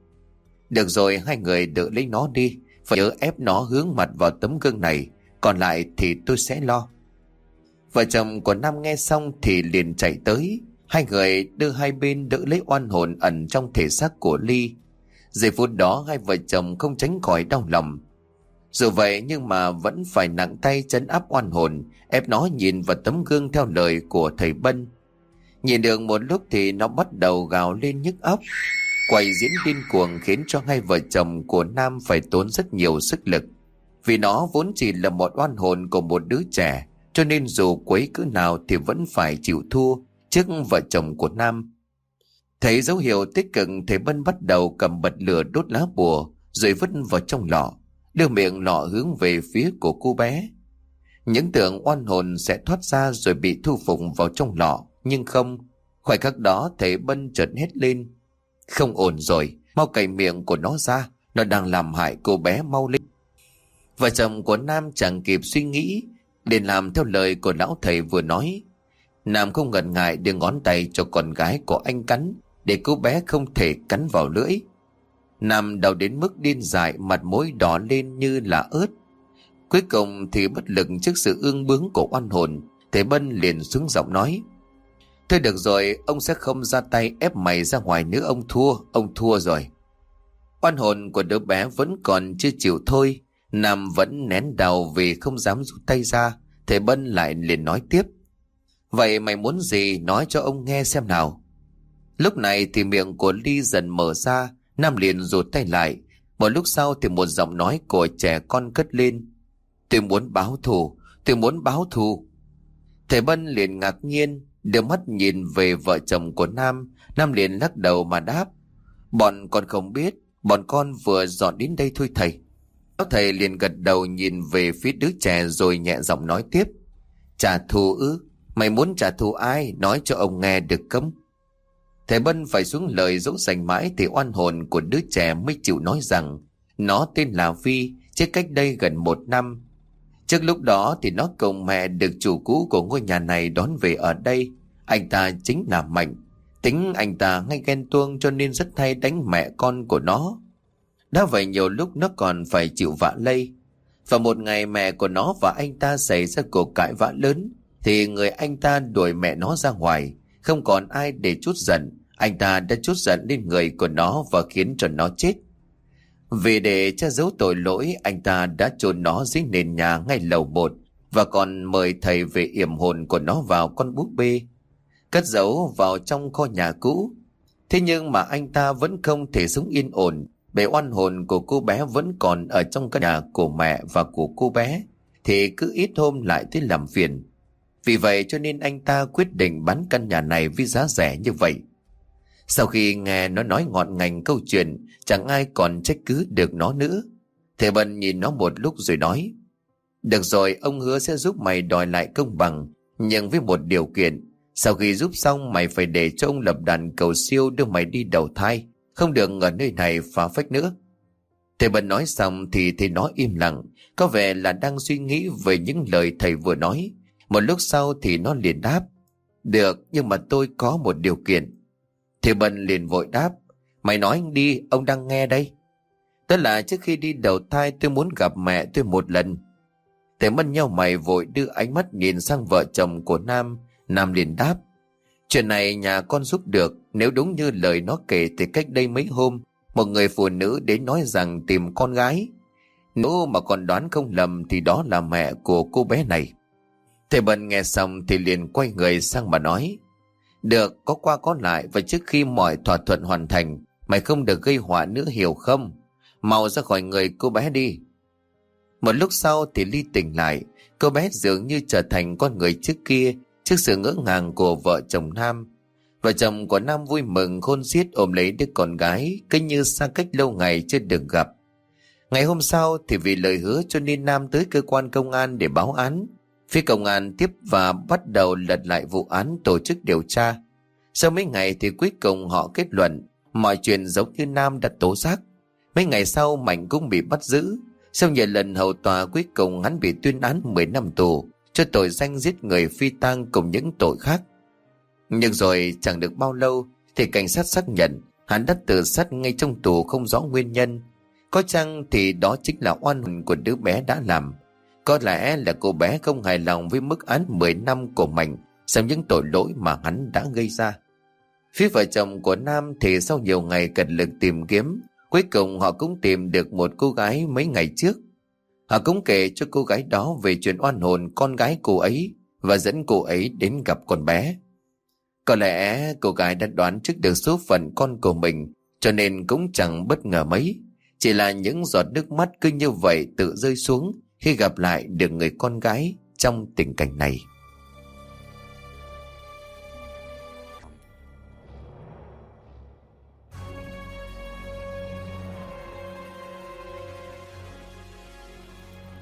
Được rồi, hai người đỡ lấy nó đi. Phải nhớ ép nó hướng mặt vào tấm gương này. Còn lại thì tôi sẽ lo. Vợ chồng của Nam nghe xong thì liền chạy tới. Hai người đưa hai bên đỡ lấy oan hồn ẩn trong thể xác của Ly. Giây phút đó hai vợ chồng không tránh khỏi đau lòng. Dù vậy nhưng mà vẫn phải nặng tay chấn áp oan hồn, ép nó nhìn vào tấm gương theo lời của thầy Bân. Nhìn được một lúc thì nó bắt đầu gào lên nhức óc. quầy diễn điên cuồng khiến cho hai vợ chồng của Nam phải tốn rất nhiều sức lực. Vì nó vốn chỉ là một oan hồn của một đứa trẻ, cho nên dù quấy cứ nào thì vẫn phải chịu thua trước vợ chồng của Nam. Thấy dấu hiệu tích cực thầy Bân bắt đầu cầm bật lửa đốt lá bùa rồi vứt vào trong lọ, đưa miệng lọ hướng về phía của cô bé. Những tưởng oan hồn sẽ thoát ra rồi bị thu phục vào trong lọ, nhưng không. Khoảnh khắc đó thầy Bân chợt hét lên. Không ổn rồi, mau cày miệng của nó ra, nó đang làm hại cô bé mau lên. Vợ chồng của Nam chẳng kịp suy nghĩ, để làm theo lời của lão thầy vừa nói. Nam không ngần ngại đưa ngón tay cho con gái của anh cắn để cô bé không thể cắn vào lưỡi. Nam đau đến mức điên dại mặt mũi đỏ lên như là ớt. Cuối cùng thì bất lực trước sự ương bướng của oan hồn, Thế Bân liền xuống giọng nói. Thôi được rồi, ông sẽ không ra tay ép mày ra ngoài nữa ông thua, ông thua rồi. Oan hồn của đứa bé vẫn còn chưa chịu thôi, Nam vẫn nén đầu vì không dám rút tay ra, Thế Bân lại liền nói tiếp. Vậy mày muốn gì nói cho ông nghe xem nào. Lúc này thì miệng của Ly dần mở ra, Nam liền rụt tay lại. Một lúc sau thì một giọng nói của trẻ con cất lên. Tôi muốn báo thù, tôi muốn báo thù. Thầy Bân liền ngạc nhiên, đưa mắt nhìn về vợ chồng của Nam, Nam liền lắc đầu mà đáp. Bọn con không biết, bọn con vừa dọn đến đây thôi thầy. Lão thầy liền gật đầu nhìn về phía đứa trẻ rồi nhẹ giọng nói tiếp. Trả thù ư? Mày muốn trả thù ai? Nói cho ông nghe được không? Thầy Bân phải xuống lời dỗ dành mãi thì oan hồn của đứa trẻ mới chịu nói rằng nó tên là Vi, chết cách đây gần một năm. Trước lúc đó thì nó cùng mẹ được chủ cũ của ngôi nhà này đón về ở đây. Anh ta chính là Mạnh. Tính anh ta ngay ghen tuông cho nên rất hay đánh mẹ con của nó. Đã vậy nhiều lúc nó còn phải chịu vạ lây. Và một ngày mẹ của nó và anh ta xảy ra cuộc cãi vã lớn thì người anh ta đuổi mẹ nó ra ngoài. Không còn ai để chút giận. Anh ta đã chút giận lên người của nó và khiến cho nó chết. Vì để che giấu tội lỗi, anh ta đã chôn nó dưới nền nhà ngay lầu bột và còn mời thầy về yểm hồn của nó vào con búp bê, cất giấu vào trong kho nhà cũ. Thế nhưng mà anh ta vẫn không thể sống yên ổn, bởi oan hồn của cô bé vẫn còn ở trong căn nhà của mẹ và của cô bé, thì cứ ít hôm lại tới làm phiền. Vì vậy cho nên anh ta quyết định bán căn nhà này với giá rẻ như vậy. Sau khi nghe nó nói ngọn ngành câu chuyện, chẳng ai còn trách cứ được nó nữa. Thầy Bần nhìn nó một lúc rồi nói, Được rồi, ông hứa sẽ giúp mày đòi lại công bằng, nhưng với một điều kiện. Sau khi giúp xong, mày phải để cho ông lập đàn cầu siêu đưa mày đi đầu thai, không được ở nơi này phá phách nữa. Thầy Bần nói xong thì thầy nó im lặng, có vẻ là đang suy nghĩ về những lời thầy vừa nói. Một lúc sau thì nó liền đáp, Được, nhưng mà tôi có một điều kiện. Thì Bần liền vội đáp, mày nói anh đi, ông đang nghe đây. Tức là trước khi đi đầu thai tôi muốn gặp mẹ tôi một lần. Thế mân nhau mày vội đưa ánh mắt nhìn sang vợ chồng của Nam, Nam liền đáp. Chuyện này nhà con giúp được, nếu đúng như lời nó kể thì cách đây mấy hôm, một người phụ nữ đến nói rằng tìm con gái. Nếu mà còn đoán không lầm thì đó là mẹ của cô bé này. Thầy Bần nghe xong thì liền quay người sang mà nói. Được, có qua có lại và trước khi mọi thỏa thuận hoàn thành, mày không được gây họa nữa hiểu không? Mau ra khỏi người cô bé đi. Một lúc sau thì Ly tỉnh lại, cô bé dường như trở thành con người trước kia, trước sự ngỡ ngàng của vợ chồng Nam. Vợ chồng của Nam vui mừng khôn xiết ôm lấy đứa con gái, cứ như xa cách lâu ngày chưa được gặp. Ngày hôm sau thì vì lời hứa cho nên Nam tới cơ quan công an để báo án. Phía công an tiếp và bắt đầu lật lại vụ án tổ chức điều tra. Sau mấy ngày thì cuối cùng họ kết luận, mọi chuyện giống như Nam đã tố giác. Mấy ngày sau, Mạnh cũng bị bắt giữ. Sau nhiều lần hầu tòa, cuối cùng hắn bị tuyên án 10 năm tù, cho tội danh giết người phi tang cùng những tội khác. Nhưng rồi, chẳng được bao lâu, thì cảnh sát xác nhận hắn đã tự sát ngay trong tù không rõ nguyên nhân. Có chăng thì đó chính là oan hồn của đứa bé đã làm. Có lẽ là cô bé không hài lòng với mức án 10 năm của mình sau những tội lỗi mà hắn đã gây ra. Phía vợ chồng của Nam thì sau nhiều ngày cật lực tìm kiếm, cuối cùng họ cũng tìm được một cô gái mấy ngày trước. Họ cũng kể cho cô gái đó về chuyện oan hồn con gái cô ấy và dẫn cô ấy đến gặp con bé. Có lẽ cô gái đã đoán trước được số phận con của mình cho nên cũng chẳng bất ngờ mấy. Chỉ là những giọt nước mắt cứ như vậy tự rơi xuống khi gặp lại được người con gái trong tình cảnh này.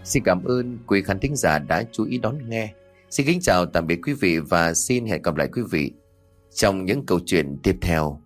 Xin cảm ơn quý khán thính giả đã chú ý đón nghe. Xin kính chào tạm biệt quý vị và xin hẹn gặp lại quý vị trong những câu chuyện tiếp theo.